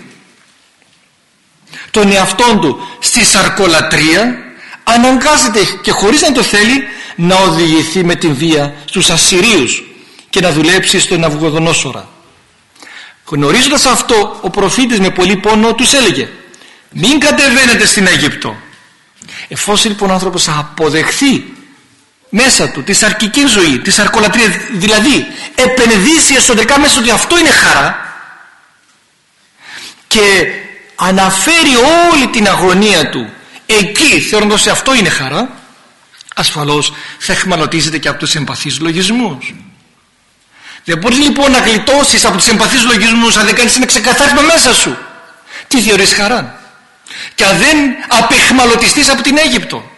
S1: τον εαυτόν του στη σαρκολατρία αναγκάζεται και χωρίς να το θέλει να οδηγηθεί με την βία στους Ασσυρίους και να δουλέψει στον Αυγοδονόσορα γνωρίζοντας αυτό ο προφήτης με πολύ πόνο τους έλεγε μην κατεβαίνετε στην Αίγυπτο εφόσον λοιπόν ο άνθρωπος αποδεχθεί μέσα του τη σαρκική ζωή, τη σαρκολατρία δηλαδή επενδύσει εσωτερικά μέσα ότι αυτό είναι χαρά και αναφέρει όλη την αγωνία του. Εκεί θεωρώντας ότι αυτό είναι χαρά ασφαλώς θα εχμαλωτίζεται και από τους εμπαθείς λογισμούς. Δεν μπορείς λοιπόν να γλιτώσεις από τους εμπαθείς λογισμούς αν δεν κάνεις ένα ξεκαθάρισμα μέσα σου. Τι θεωρείς χαρά. Και αν δεν απεχμαλωτιστείς από την Αίγυπτο.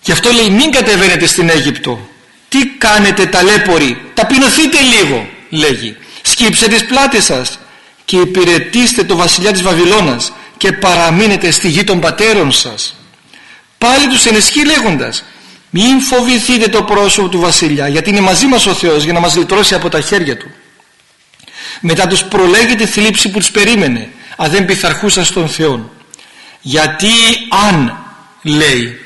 S1: Γι' αυτό λέει μην κατεβαίνετε στην Αίγυπτο. Τι κάνετε ταλέποροι ταπεινωθείτε λίγο λέγει. Σκύψε τις πλάτες σας και υπηρετήστε το βασιλιά της Βαβυλώνας και παραμείνετε στη γη των πατέρων σας. Πάλι τους ενισχύει λέγοντας μην φοβηθείτε το πρόσωπο του βασιλιά γιατί είναι μαζί μας ο Θεός για να μας λυτρώσει από τα χέρια του μετά τους προλέγει τη θλίψη που τους περίμενε αν δεν πειθαρχούσαν στον Θεό γιατί αν λέει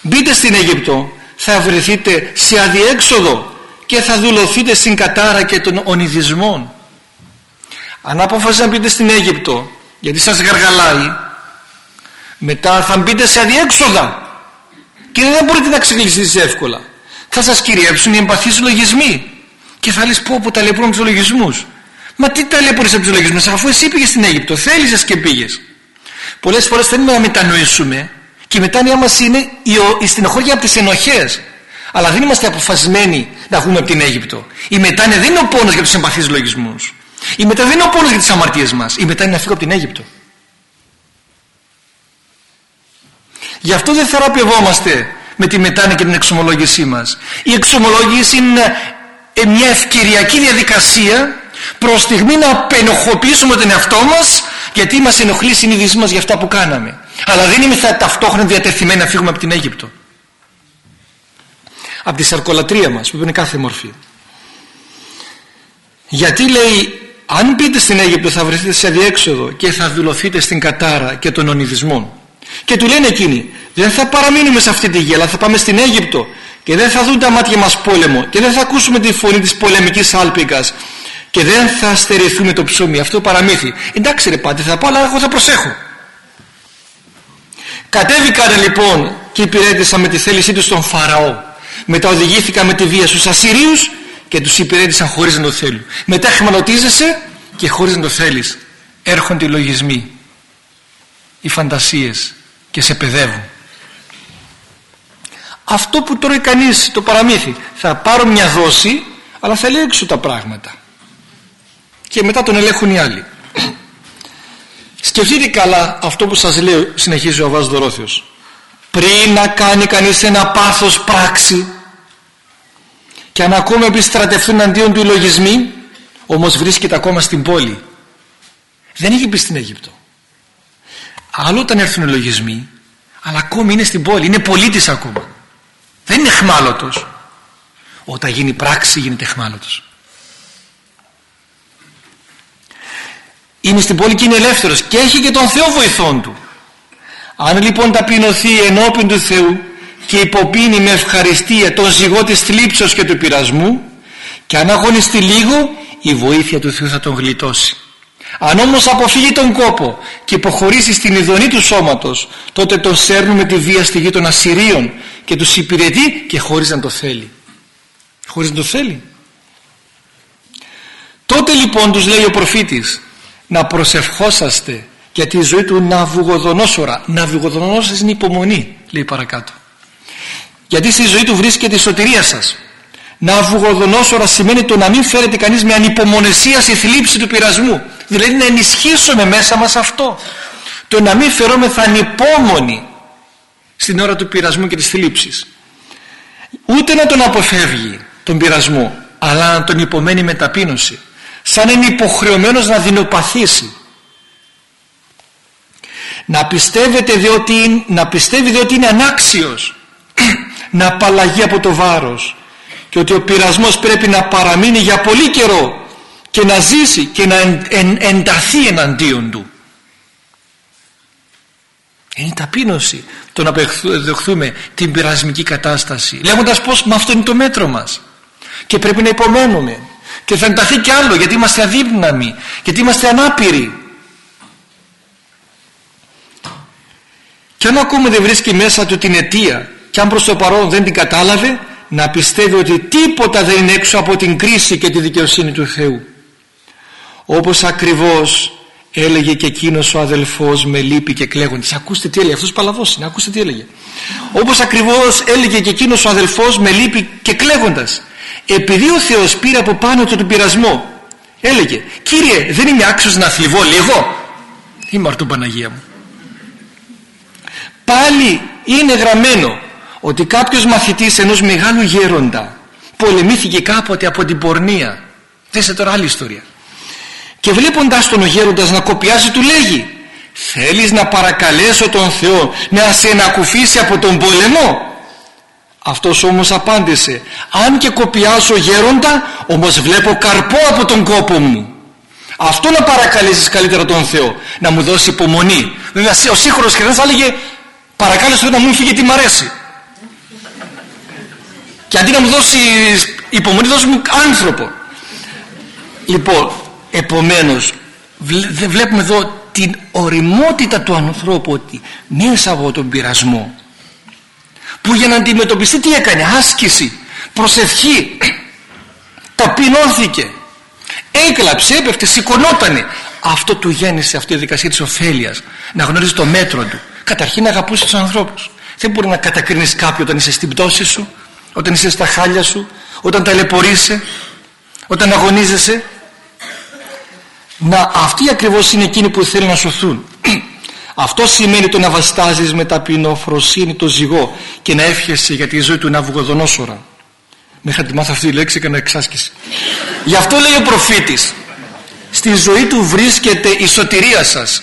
S1: μπείτε στην Αίγυπτο θα βρεθείτε σε αδιέξοδο και θα δουλωθείτε στην κατάρα και των ονειδισμών αν αποφασίσετε να μπείτε στην Αίγυπτο γιατί σας γαργαλάει μετά θα μπείτε σε αδιέξοδα. Και δεν μπορείτε να ξεκλειστείτε εύκολα. Θα σας κυριεύσουν οι εμπαθείς λογισμοί και θα λες πω που ταλαιπωρούμε τους λογισμούς μα τι ταλαιπωρείς από τους λογισμούς αφού εσύ πήγες στην Αίγυπτο θέλησες και πήγες. Πολλές φορές θέλουμε να μετανοήσουμε και η μετάνοια μας είναι η, η στενοχώρια από τις ενοχές. Αλλά δεν είμαστε αποφασισμένοι να βγούμε από την Αίγυπτο. Η μετάνοια δεν είναι ο πόνος για τους εμπαθείς λογισμούς η μετά δεν είναι ο πόνος για τις αμαρτίες μας. Η μετά είναι να φύγω από την Αίγυπτο. Γι' αυτό δεν θεραπευόμαστε με τη μετάνοια και την εξομολόγησή μας. Η εξομολόγηση είναι ε, μια ευκαιριακή διαδικασία προς στιγμή να απενοχοποιήσουμε τον εαυτό μας γιατί μας ενοχλεί η συνείδησή μας για αυτά που κάναμε. Αλλά δεν είμαι ταυτόχρονα διατεθειμένοι να φύγουμε από την Αίγυπτο. Από τη σαρκολατρία μας που είναι κάθε μορφή. Γιατί λέει αν μπείτε στην Αίγυπτο θα βρεθείτε σε διέξοδο και θα δουλωθείτε στην κατάρα και των ονειδισμών. Και του λένε εκείνοι δεν θα παραμείνουμε σε αυτή τη γη αλλά θα πάμε στην Αίγυπτο και δεν θα δουν τα μάτια μας πόλεμο και δεν θα ακούσουμε τη φωνή της πολεμικής άλπικας και δεν θα στερηθούμε το ψωμί αυτό το παραμύθι. Εντάξει ρε πάτε θα πάω αλλά εγώ θα προσέχω κατέβηκαν λοιπόν και υπηρέτησαν με τη θέλησή τους στον Φαραώ. Μετά οδηγήθηκαν με τη βία στους Ασσυρίους και τους υπηρέτησαν χωρίς να το θέλουν. Μετά χρηματοτίζεσαι και χωρίς να το θέλεις. Έρχονται οι λογισμοί οι φαντασίες και σε παιδεύουν. Αυτό που τρώει κανείς το παραμύθι θα πάρω μια δόση αλλά θα ελέγξω τα πράγματα. Και μετά τον ελέγχουν οι άλλοι. Σκεφτείτε καλά αυτό που σας λέω συνεχίζει ο Αβάς Δωρόθιος πριν να κάνει κανείς ένα πάθος πράξη και αν ακόμα επιστρατευτούν αντίον του οι λογισμοί όμως βρίσκεται ακόμα στην πόλη. Δεν έχει πει στην Αίγυπτο. Άλλο όταν έρθουν οι λογισμοί αλλά ακόμη είναι στην πόλη είναι πολίτης ακόμα. Δεν είναι χμάλωτος όταν γίνει πράξη γίνεται χμάλωτος είναι στην πόλη και είναι ελεύθερος. Και έχει και τον Θεό βοηθόν του. Αν λοιπόν ταπεινωθεί ενώπιν του Θεού και υποπίνει με ευχαριστία τον ζυγό της θλίψεως και του πειρασμού και αν αγωνιστεί λίγο η βοήθεια του Θεού θα τον γλιτώσει. Αν όμως αποφύγει τον κόπο και υποχωρήσει στην ειδονή του σώματος τότε τον σέρνουμε τη βία στη γη των Ασσυρίων και τους υπηρετεί και χωρίς να το θέλει. Χωρίς να το θέλει. Τότε λοιπόν τους λέει ο προφήτης να προσευχόσαστε για τη ζωή του Ναβουγοδονόσορα Ναβουγοδονόσορα είναι υπομονή λέει παρακάτω γιατί στη ζωή του βρίσκεται η σωτηρία σας. Ναβουγοδονόσορα σημαίνει το να μην φέρετε κανείς με ανυπομονεσία στη θλίψη του πειρασμού. Δηλαδή να ενισχύσουμε μέσα μας αυτό. Το να μην φερόμεθα ανυπόμονοι στην ώρα του πειρασμού και της θλίψης. Ούτε να τον αποφεύγει τον πειρασμό αλλά να τον υπομένει με ταπείνωση. Σαν είναι υποχρεωμένος να δεινοπαθήσει. Να πιστεύετε διότι, να πιστεύει διότι είναι ανάξιος να απαλλαγεί από το βάρος και ότι ο πειρασμός πρέπει να παραμείνει για πολύ καιρό και να ζήσει και να ενταθεί εναντίον του. Είναι ταπείνωση το να δεχθούμε την πειρασμική κατάσταση λέγοντας πως με αυτό είναι το μέτρο μας και πρέπει να υπομένουμε και θα ενταθεί κι άλλο γιατί είμαστε αδύναμοι γιατί είμαστε ανάπηροι και αν ακόμα δεν βρίσκει μέσα του την αιτία και αν προς το παρόν δεν την κατάλαβε να πιστεύει ότι τίποτα δεν είναι έξω από την κρίση και τη δικαιοσύνη του Θεού. Όπως ακριβώς έλεγε και εκείνος ο αδελφός με λύπη και κλαίγοντας. Ακούστε τι έλεγε αυτός παλαβός είναι ακούστε τι έλεγε. Όπως ακριβώς έλεγε και εκείνος ο αδελφός με λύπη και κλαίγοντας. Επειδή ο Θεός πήρε από πάνω του τον πειρασμό έλεγε Κύριε δεν είμαι άξιος να θλιβώ λίγο είμαι αρτού Παναγία μου πάλι είναι γραμμένο ότι κάποιος μαθητής ενός μεγάλου γέροντα πολεμήθηκε κάποτε από την πορνεία. Δέστε τώρα άλλη ιστορία. Και βλέποντας τον ο γέροντας να κοπιάζει του λέγει θέλεις να παρακαλέσω τον Θεό να σε ανακουφίσει από τον πόλεμο; Αυτός όμως απάντησε αν και κοπιάζω γέροντα όμως βλέπω καρπό από τον κόπο μου. Αυτό να παρακαλέσεις καλύτερα τον Θεό να μου δώσει υπομονή βέβαια ο σύγχρονος χριστιανός θα έλεγε παρακάλεσε να μου φύγει γιατί μ' αρέσει και αντί να μου δώσει υπομονή δώσει μου άνθρωπο. Λοιπόν επομένως δεν βλέπουμε εδώ την οριμότητα του ανθρώπου ότι μέσα από τον πειρασμό που για να αντιμετωπιστεί τι έκανε άσκηση, προσευχή ταπεινώθηκε έκλαψε, έπεφτε, σηκωνότανε. Αυτό του γέννησε αυτή η δικασία της ωφέλειας να γνωρίζει το μέτρο του. Καταρχήν να αγαπούσε τους ανθρώπους. Δεν μπορεί να κατακρίνεις κάποιον όταν είσαι στην πτώση σου όταν είσαι στα χάλια σου όταν ταλαιπωρείσαι όταν αγωνίζεσαι. Να αυτοί ακριβώς είναι εκείνοι που θέλουν να σωθούν. Αυτό σημαίνει το να βαστάζεις με ταπεινοφροσύνη το ζυγό και να εύχεσαι για τη ζωή του Ναβουγοδονόσορα μέχρι να τη μάθω αυτή τη λέξη και να εξάσκηση γι' αυτό λέει ο προφήτης στη ζωή του βρίσκεται η σωτηρία σας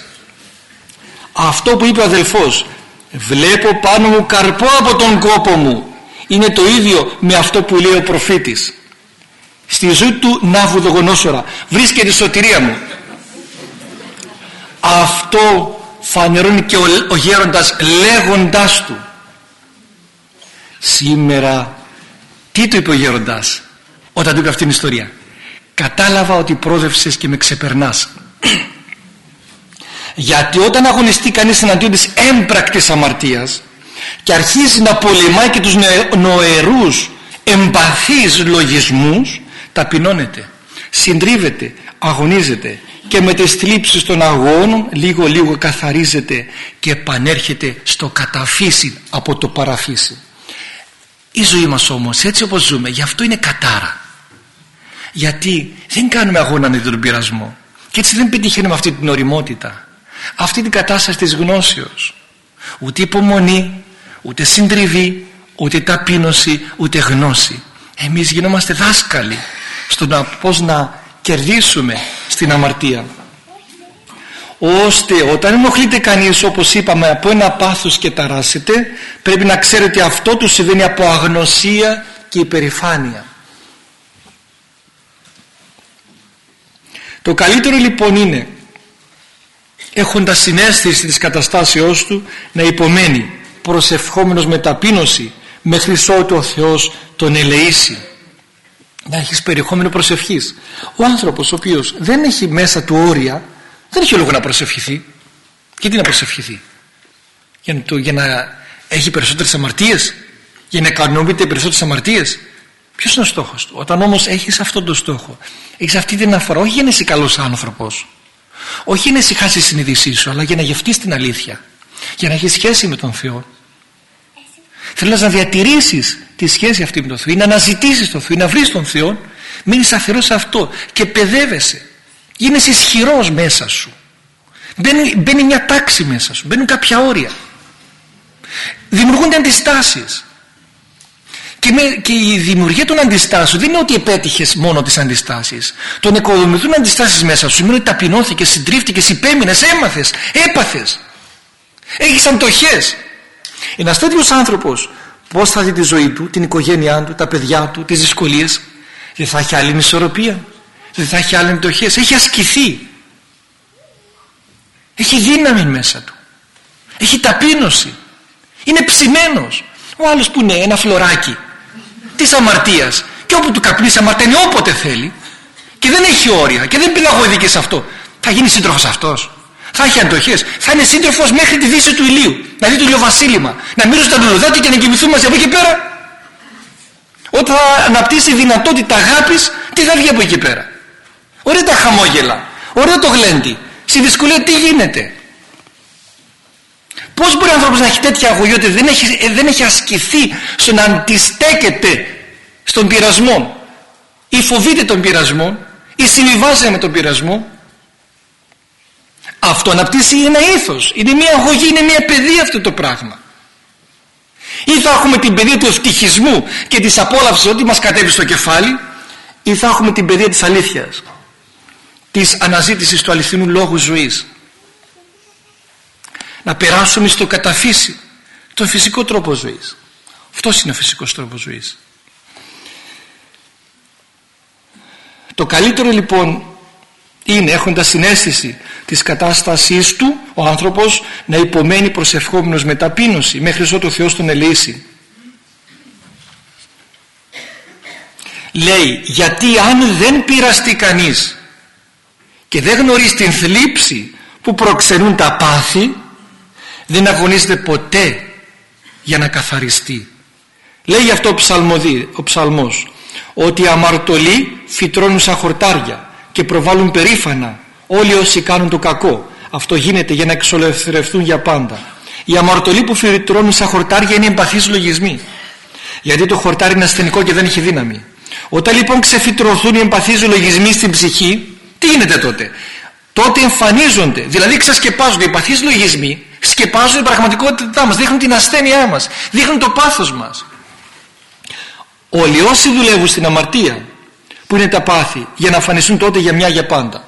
S1: αυτό που είπε ο αδελφός βλέπω πάνω μου καρπό από τον κόπο μου είναι το ίδιο με αυτό που λέει ο προφήτης. Στη ζωή του Ναβουδογονόσορα βρίσκεται η σωτηρία μου. Αυτό φανερώνει και ο, ο γέροντας λέγοντάς του. Σήμερα τι του είπε ο γέροντας όταν του είπε αυτήν την ιστορία; Κατάλαβα ότι πρόδευσες και με ξεπερνάς. Γιατί όταν αγωνιστεί κανείς εναντίον της έμπρακτης αμαρτίας και αρχίζει να πολεμάει και τους νοερούς εμπαθείς λογισμούς ταπεινώνεται, συντρίβεται, αγωνίζεται και με τις θλίψεις των αγώνων λίγο λίγο καθαρίζεται και επανέρχεται στο καταφύσι από το παραφύσι. Η ζωή μας όμως έτσι όπως ζούμε γι' αυτό είναι κατάρα. Γιατί δεν κάνουμε αγώνα με τον πειρασμό και έτσι δεν πετυχαίνουμε αυτή την οριμότητα αυτή την κατάσταση της γνώσεως. Ούτε υπομονή ούτε συντριβή ούτε ταπείνωση ούτε γνώση. Εμείς γινόμαστε δάσκαλοι στο να, πώς να κερδίσουμε στην αμαρτία. Ώστε όταν ενοχλείται κανείς όπως είπαμε από ένα πάθος και ταράσεται πρέπει να ξέρετε αυτό του συμβαίνει από αγνωσία και υπερηφάνεια. Το καλύτερο λοιπόν είναι έχοντας συνέστηση της καταστάσεώς του να υπομένει προσευχόμενος με ταπείνωση μέχρι ότου ο Θεός τον ελεήσει να έχεις περιεχόμενο προσευχής ο άνθρωπος ο οποίος δεν έχει μέσα του όρια δεν έχει λόγο να προσευχηθεί γιατί να προσευχηθεί; Για να, για να έχει περισσότερες αμαρτίες; Για να ικανοποιείται περισσότερες αμαρτίες; Ποιος είναι ο στόχος του; Όταν όμως έχεις αυτόν τον στόχο, έχεις αυτή την αφορά, όχι για να είσαι καλός άνθρωπος, όχι για να ησυχάσει η συνείδησή σου, αλλά για να γευτείς την αλήθεια, για να έχεις σχέση με τον Θεό. Θέλω να διατηρήσεις τη σχέση αυτή με τον Θεό, ή να αναζητήσεις τον Θεό, ή να βρεις τον Θεό, μείνει αφαιρό σε αυτό και παιδεύεσαι. Γίνεσαι ισχυρός μέσα σου. Μπαίνει, μπαίνει μια τάξη μέσα σου, μπαίνουν κάποια όρια. Δημιουργούνται αντιστάσεις και, με, και η δημιουργία των αντιστάσεων δεν είναι ότι επέτυχες μόνο τις αντιστάσεις. Το να οικοδομηθούν αντιστάσεις μέσα σου σημαίνει ότι ταπεινώθηκες, συντρίφτηκε, υπέμεινες, έμαθες, έπαθες. Έχεις αντοχές. Ένας τέτοιος άνθρωπος πώς θα δει τη ζωή του, την οικογένειά του, τα παιδιά του, τις δυσκολίες, δεν θα έχει άλλη ισορροπία, δεν θα έχει άλλη αντοχέ. Έχει ασκηθεί. Έχει δύναμη μέσα του. Έχει ταπείνωση. Είναι ψημένος. Ο άλλος που είναι ένα φλωράκι της αμαρτίας και όπου του καπνίσει αμαρταίνει όποτε θέλει και δεν έχει όρια και δεν πειλαγωδεί σε αυτό θα γίνει σύντροφος αυτός θα έχει αντοχές. Θα είναι σύντροφος μέχρι τη δύση του ηλίου. Να δει το ηλιοβασίλημα να μείνουν στα λουλουδάτια και να κοιμηθούν μαζί από εκεί πέρα. Όταν θα αναπτύσσει δυνατότητα αγάπης τι θα βγει από εκεί πέρα. Ωραία τα χαμόγελα. Ωραία το γλέντι. Στη δυσκολία τι γίνεται. Πώς μπορεί ο άνθρωπος να έχει τέτοια αγωγή ότι δεν έχει, ε, δεν έχει ασκηθεί στο να αντιστέκεται στον πειρασμό; Ή φοβείται τον πειρασμό ή συμβιβάζεται με τον πειρασμό; Αυτό αναπτύσσει ένα ήθος. Είναι μια αγωγή, είναι μια παιδεία αυτό το πράγμα. Ή θα έχουμε την παιδεία του ευτυχισμού και της απόλαυσης ότι μας κατέβει στο κεφάλι ή θα έχουμε την παιδεία της αλήθειας της αναζήτησης του αληθινού λόγου ζωής. Να περάσουμε στο καταφύσι τον φυσικό τρόπο ζωής. Αυτός είναι ο φυσικός τρόπος ζωής. Το καλύτερο λοιπόν είναι έχοντας συνέστηση της κατάστασής του ο άνθρωπος να υπομένει προσευχόμενος με ταπείνωση μέχρι ότου ο Θεός τον ελεήσει. Λέει γιατί αν δεν πειραστεί κανείς και δεν γνωρίζει την θλίψη που προξενούν τα πάθη δεν αγωνίζεται ποτέ για να καθαριστεί λέει γι' αυτό ο, ψαλμοδί, ο ψαλμός ότι οι αμαρτωλοί φυτρώνουν σαν χορτάρια και προβάλλουν περήφανα όλοι όσοι κάνουν το κακό. Αυτό γίνεται για να εξολευθερευτούν για πάντα. Οι αμαρτωλοί που φυτρώνουν σαν χορτάρια είναι εμπαθείς λογισμοί. Γιατί το χορτάρι είναι ασθενικό και δεν έχει δύναμη. Όταν λοιπόν ξεφυτρωθούν οι εμπαθείς λογισμοί στην ψυχή τι γίνεται τότε; Τότε εμφανίζονται δηλαδή ξεσκεπάζονται. Οι παθείς λογισμοί σκεπάζουν την πραγματικότητά μας δείχνουν την ασθένειά μας δείχνουν το πάθος μας. Όλοι όσοι δουλεύουν στην αμαρτία που είναι τα πάθη για να εμφανιστούν τότε για μια για πάντα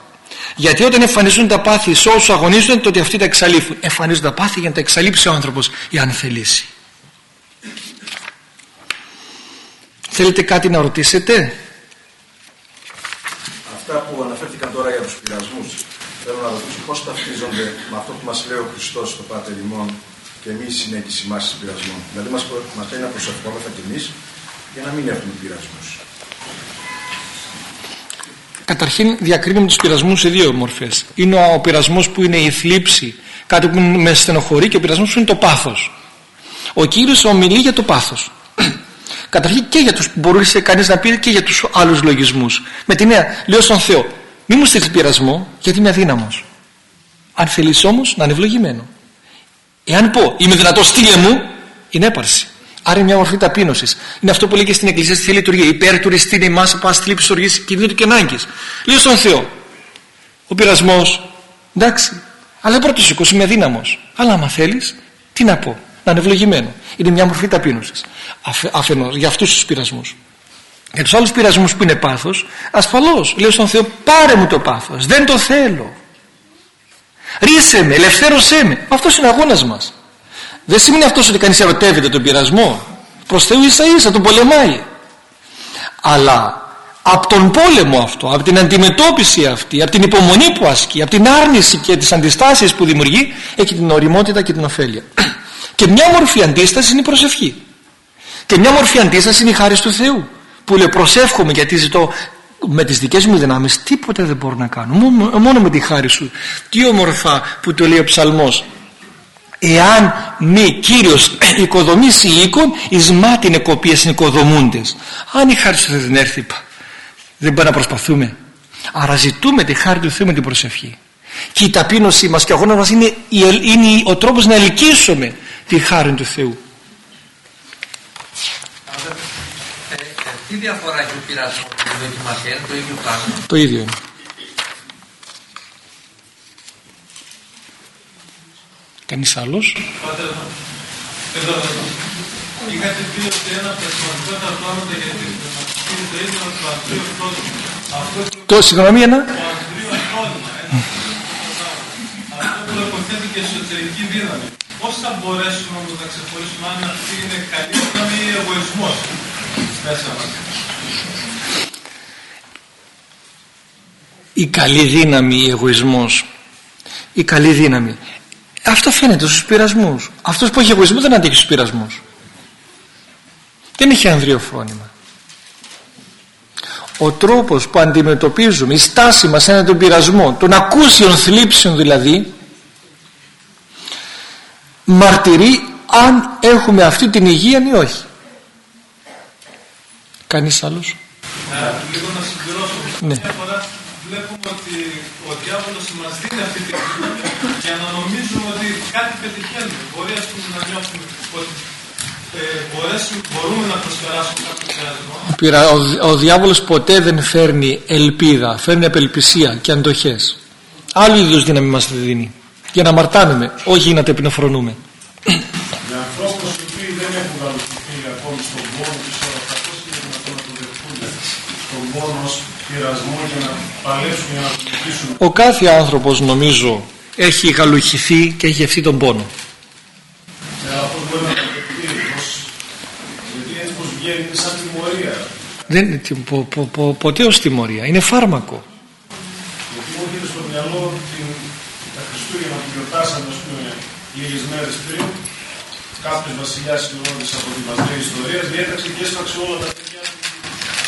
S1: γιατί όταν εμφανίζουν τα πάθη σε όσους αγωνίζονται τότε αυτοί τα εξαλείφουν εμφανίζουν τα πάθη για να τα εξαλείψει ο άνθρωπος αν θελήσει θέλετε κάτι να ρωτήσετε;
S4: Αυτά που αναφέρθηκαν τώρα για τους πειρασμούς θέλω να ρωτήσω πώς ταυτίζονται με αυτό που μας λέει ο Χριστός στο Πάτερ ημών και εμείς η συνέχιση μας πειρασμών. Δηλαδή μας, μας λέει να προσευχόμεθα κι εμείς για να μην έχουμε πειρασμούς.
S1: Καταρχήν διακρίνουμε τους πειρασμούς σε δύο μορφές. Είναι ο πειρασμός που είναι η θλίψη, κάτι που με στενοχωρεί και ο πειρασμός που είναι το πάθος. Ο Κύριος ομιλεί για το πάθος. Καταρχήν και για τους, μπορούσε κανείς να πει και για τους άλλους λογισμούς. Με τη νέα, λέω στον Θεό, μη μου στείλεις πειρασμό γιατί είμαι αδύναμος. Αν θέλεις όμως να είναι ευλογημένο. Εάν πω είμαι δυνατός στείλε μου, είναι έπαρση. Άρα είναι μια μορφή ταπείνωσης. Είναι αυτό που λέει και στην Εκκλησία στη Θεία Λειτουργία. Υπέρ του ριστήνη εμά από αστλήψη οργή κινδύνου και ανάγκης. Λέω στον Θεό. Ο πειρασμός, εντάξει, αλλά πρώτος σηκώ είμαι αδύναμος. Αλλά άμα θέλεις, τι να πω, να είναι ευλογημένο. Είναι μια μορφή ταπείνωσης. Αφενός, για αυτούς τους πειρασμούς. Για τους άλλους πειρασμούς που είναι πάθος, ασφαλώς λέω στον Θεό, πάρε μου το πάθος. Δεν το θέλω. Ρίσε με, ελευθέρωσέ με. Αυτός είναι ο αγώνας μας. Δεν σημαίνει αυτός ότι κανείς ερωτεύεται τον πειρασμό. Προς Θεού ίσα ίσα τον πολεμάει. Αλλά από τον πόλεμο αυτό, από την αντιμετώπιση αυτή, από την υπομονή που ασκεί, από την άρνηση και τις αντιστάσεις που δημιουργεί, έχει την οριμότητα και την ωφέλεια. Και μια μορφή αντίστασης είναι η προσευχή. Και μια μορφή αντίστασης είναι η χάρη του Θεού. Που λέει προσεύχομαι γιατί ζητώ με τις δικές μου δυνάμεις τίποτε δεν μπορώ να κάνω. Μόνο, μόνο με τη χάρη σου. Τι όμορφα που το λέει ο ψαλμός. Εάν μη Κύριος οικοδομήσει οίκον εις μάτιν εκοπίες οικοδομούντες. Αν η χάρη σου δεν έρθει δεν μπορεί να προσπαθούμε. Άρα ζητούμε τη χάρη του Θεού με την προσευχή. Και η ταπείνωσή μας και ο αγώνας μας είναι, είναι ο τρόπος να ελκύσουμε τη χάρη του Θεού.
S2: Τι διαφορά έχει ο πειρασμός και η δοκιμασία, είναι το ίδιο πράγμα;
S1: Το ίδιο είναι. Κανείς άλλος.
S3: Εδώ, είχατε πει ότι ένα από τα σημαντικότερα πράγματα για την πνευματική ζωή είναι το αντρίο πρόβλημα. Αυτό
S1: Το συγγνώμη ένα.
S3: το αντρίο πρόβλημα. Αυτό που υποθέτει και εσωτερική δύναμη. Πώς θα μπορέσουμε να τα ξεχωρίσουμε αν αυτή είναι καλή δύναμη ή εγωισμός μέσα μας.
S1: η καλή δύναμη, η εγωισμός η καλή δύναμη αυτό φαίνεται στους πειρασμούς αυτός που έχει εγωισμό δεν αντέχει στους πειρασμούς δεν έχει ανδρείο φρόνημα ο τρόπος που αντιμετωπίζουμε η στάση μας έναν τον πειρασμό των ακούσιων θλίψεων δηλαδή μαρτυρεί αν έχουμε αυτή την υγεία ή όχι κανείς άλλος;
S3: Ε, λίγο να συμπληρώσω.
S1: Ναι.
S3: Μια φορά βλέπουμε ότι ο διάβολος μας δίνει αυτή την για να νομίζουμε ότι κάτι πετυχαίνουμε. Μπορεί ας πούμε να νιώθουμε ότι ε, μπορέσουμε, μπορούμε να προσπεράσουμε κάποιο πειρασμό.
S1: Ο, πειρα- ο, δι- ο διάβολος ποτέ δεν φέρνει ελπίδα φέρνει απελπισία και αντοχές άλλου είδους δύναμη μας δίνει για να μαρτάνουμε όχι για να τεπινοφρονούμε
S5: Για ανθρώπους οι οποίοι δεν έχουν γαλουχηθεί ακόμη στον πόνο της ώρας, πώς είναι δυνατόν να το δεχτούν στον πόνο ως πειρασμό και να παλέψουν για να το κοιτήσουν.
S1: ο κάθε άνθρωπος νομίζω έχει γαλουχηθεί και έχει ευθύ τον πόνο
S5: Αλλά αυτό μπορεί να το δεχτεί, πως, γιατί έτσι πως βγαίνει είναι σαν τιμωρία.
S1: δεν είναι τι- πο- πο- πο- ποτέ ως τιμωρία είναι φάρμακο
S5: Γιατί μου έρχεται στο μυαλό την, τα Χριστούγεννα που γιορτάσαμε ας πούμε, λίγες μέρες πριν, κάποιος βασιλιάς Ηρώδης από τη βασιλεία ιστορίας διέταξε και έσφαξε όλα τα παιδιά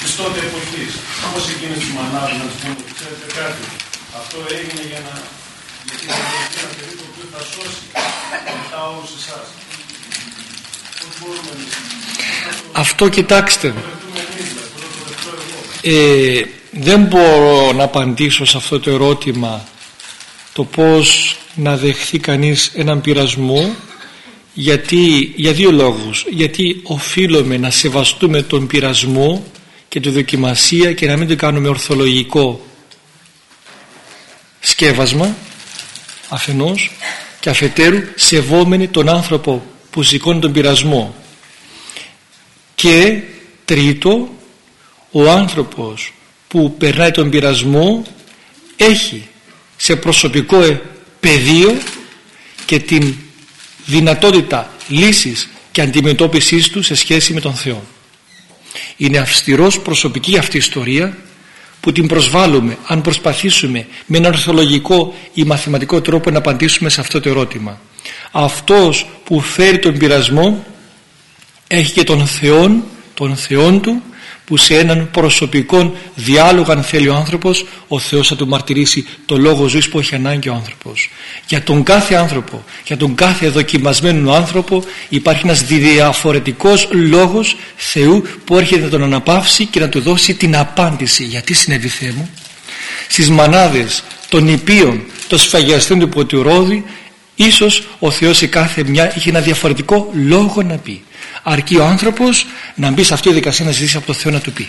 S5: της τότε εποχής. Όπως εκείνες τις μανάδες να τους πούμε, ξέρετε κάτι, αυτό έγινε για να γιατί θα δοθεί ένα παιδί το οποίο θα σώσει μετά όλους εσάς. Πώς μπορούμε εμείς να
S1: αυτό κοιτάξτε
S5: το δεχτούμε εμείς, δηλαδή, πώς να το δεχτώ εγώ.
S1: ε, δεν μπορώ να απαντήσω σε αυτό το ερώτημα το πως να δεχθεί κανείς έναν πειρασμό γιατί, για δύο λόγους γιατί οφείλουμε να σεβαστούμε τον πειρασμό και τη δοκιμασία και να μην το κάνουμε ορθολογικό σκεύασμα αφενός και αφετέρου σεβόμενοι τον άνθρωπο που σηκώνει τον πειρασμό και τρίτο ο άνθρωπος που περνάει τον πειρασμό έχει σε προσωπικό πεδίο και την δυνατότητα λύσης και αντιμετώπισης του σε σχέση με τον Θεό. Είναι αυστηρός προσωπική αυτή η ιστορία που την προσβάλλουμε αν προσπαθήσουμε με ένα ορθολογικό ή μαθηματικό τρόπο να απαντήσουμε σε αυτό το ερώτημα. Αυτός που φέρει τον πειρασμό έχει και τον Θεόν, τον Θεόν του που σε έναν προσωπικό διάλογο αν θέλει ο άνθρωπος ο Θεός θα του μαρτυρήσει το λόγο ζωής που έχει ανάγκη ο άνθρωπος. Για τον κάθε άνθρωπο για τον κάθε δοκιμασμένο άνθρωπο υπάρχει ένας διαφορετικός λόγος Θεού που έρχεται να τον αναπαύσει και να του δώσει την απάντηση. Γιατί συνέβη Θεέ μου; Στις μανάδες των υπείων των σφαγιαστών του Ποτηρόδη ίσως ο Θεός σε κάθε μια είχε ένα διαφορετικό λόγο να πει αρκεί ο άνθρωπος να μπει σε αυτή τη δικασία να ζητήσει από το Θεό να του πει.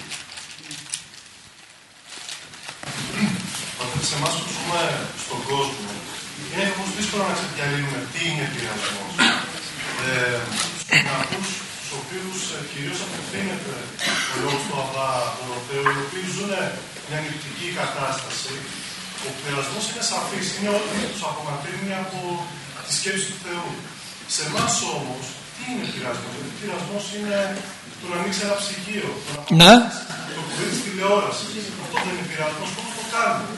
S5: Σε εμάς που ζούμε στον κόσμο είναι κάπως δύσκολο να ξεδιαλύνουμε τι είναι πειρασμός. Ε, στους στους οποίους ε, κυρίως απευθύνεται ο λόγος του Αβά, τον Θεό, οι οποίοι ζουν μια νηπτική κατάσταση, ο πειρασμός είναι σαφής, είναι ό,τι τους απομακρύνει από τη σκέψη του Θεού. Σε εμάς όμως τι είναι πειρασμός, Γιατί πειρασμός είναι το να ανοίξει ένα ψυγείο. Το να το που δει τηλεόραση. Αυτό δεν είναι πειρασμός. Πώς το κάνουμε;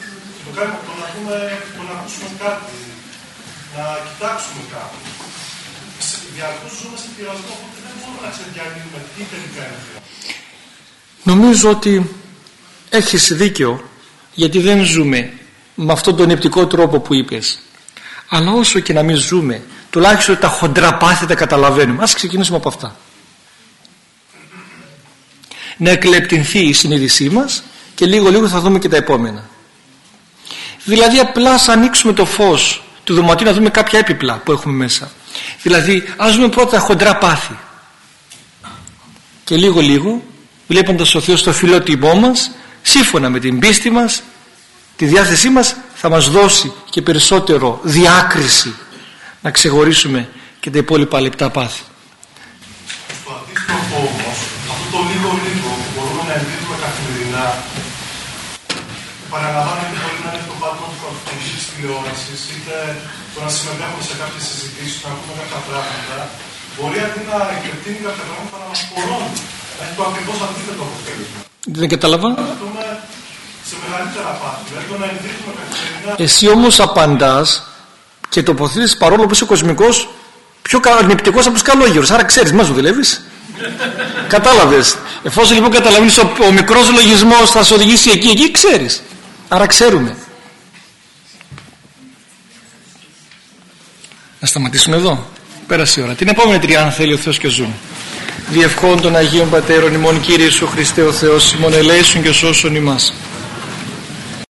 S5: Το κάνουμε το να, δούμε, το να ακούσουμε κάτι. Να κοιτάξουμε κάτι. Διαρκώ ζούμε σε πειρασμό, οπότε δεν μπορούμε να ξεδιαλύνουμε τι τελικά είναι πειρασμό.
S1: Νομίζω ότι έχεις δίκιο γιατί δεν ζούμε με αυτόν τον νεπτικό τρόπο που είπες αλλά όσο και να μην ζούμε τουλάχιστον τα χοντρά πάθη τα καταλαβαίνουμε. Ας ξεκινήσουμε από αυτά. Να εκλεπτυνθεί η συνείδησή μας και λίγο λίγο θα δούμε και τα επόμενα. Δηλαδή απλά ας ανοίξουμε το φως του δωματίου να δούμε κάποια έπιπλα που έχουμε μέσα. Δηλαδή ας δούμε πρώτα τα χοντρά πάθη. Και λίγο λίγο βλέποντας ο Θεός το φιλότιμό μας σύμφωνα με την πίστη μας τη διάθεσή μας θα μας δώσει και περισσότερο διάκριση να ξεχωρίσουμε και τα υπόλοιπα λεπτά πάθη.
S5: Στο αντίστοιχο όμω, αυτό το λίγο λίγο που μπορούμε να εμπίπτουμε καθημερινά, παραλαμβάνω ότι μπορεί να είναι το πάτο του καθημερινή τη τηλεόρασης, είτε το να συμμετέχουμε σε κάποιες συζητήσεις, να πούμε κάποια πράγματα, μπορεί αντί να εκτείνει κάποια πράγματα να μας πορώνει. Να έχει το ακριβώς αντίθετο αποτέλεσμα.
S1: Δεν κατάλαβα.
S5: Σε μεγαλύτερα πάθη. Δηλαδή το να εμπίπτουμε καθημερινά.
S1: Εσύ όμως απαντάς και τοποθετήσεις παρόλο που είσαι κοσμικός πιο νηπτικός από τους καλόγερους. Άρα ξέρεις μας δουλεύεις. Κατάλαβες. Εφόσον λοιπόν καταλαβαίνεις ο, ο μικρός λογισμός θα σε οδηγήσει εκεί εκεί ξέρεις. Άρα ξέρουμε. Να σταματήσουμε εδώ. Πέρασε η ώρα. Την επόμενη τριά αν θέλει ο Θεός και ζούμε διευχών των Αγίων Πατέρων ημών Κύριε Σου Χριστέ ο Θεός ημών ελέησον και σώσον ημάς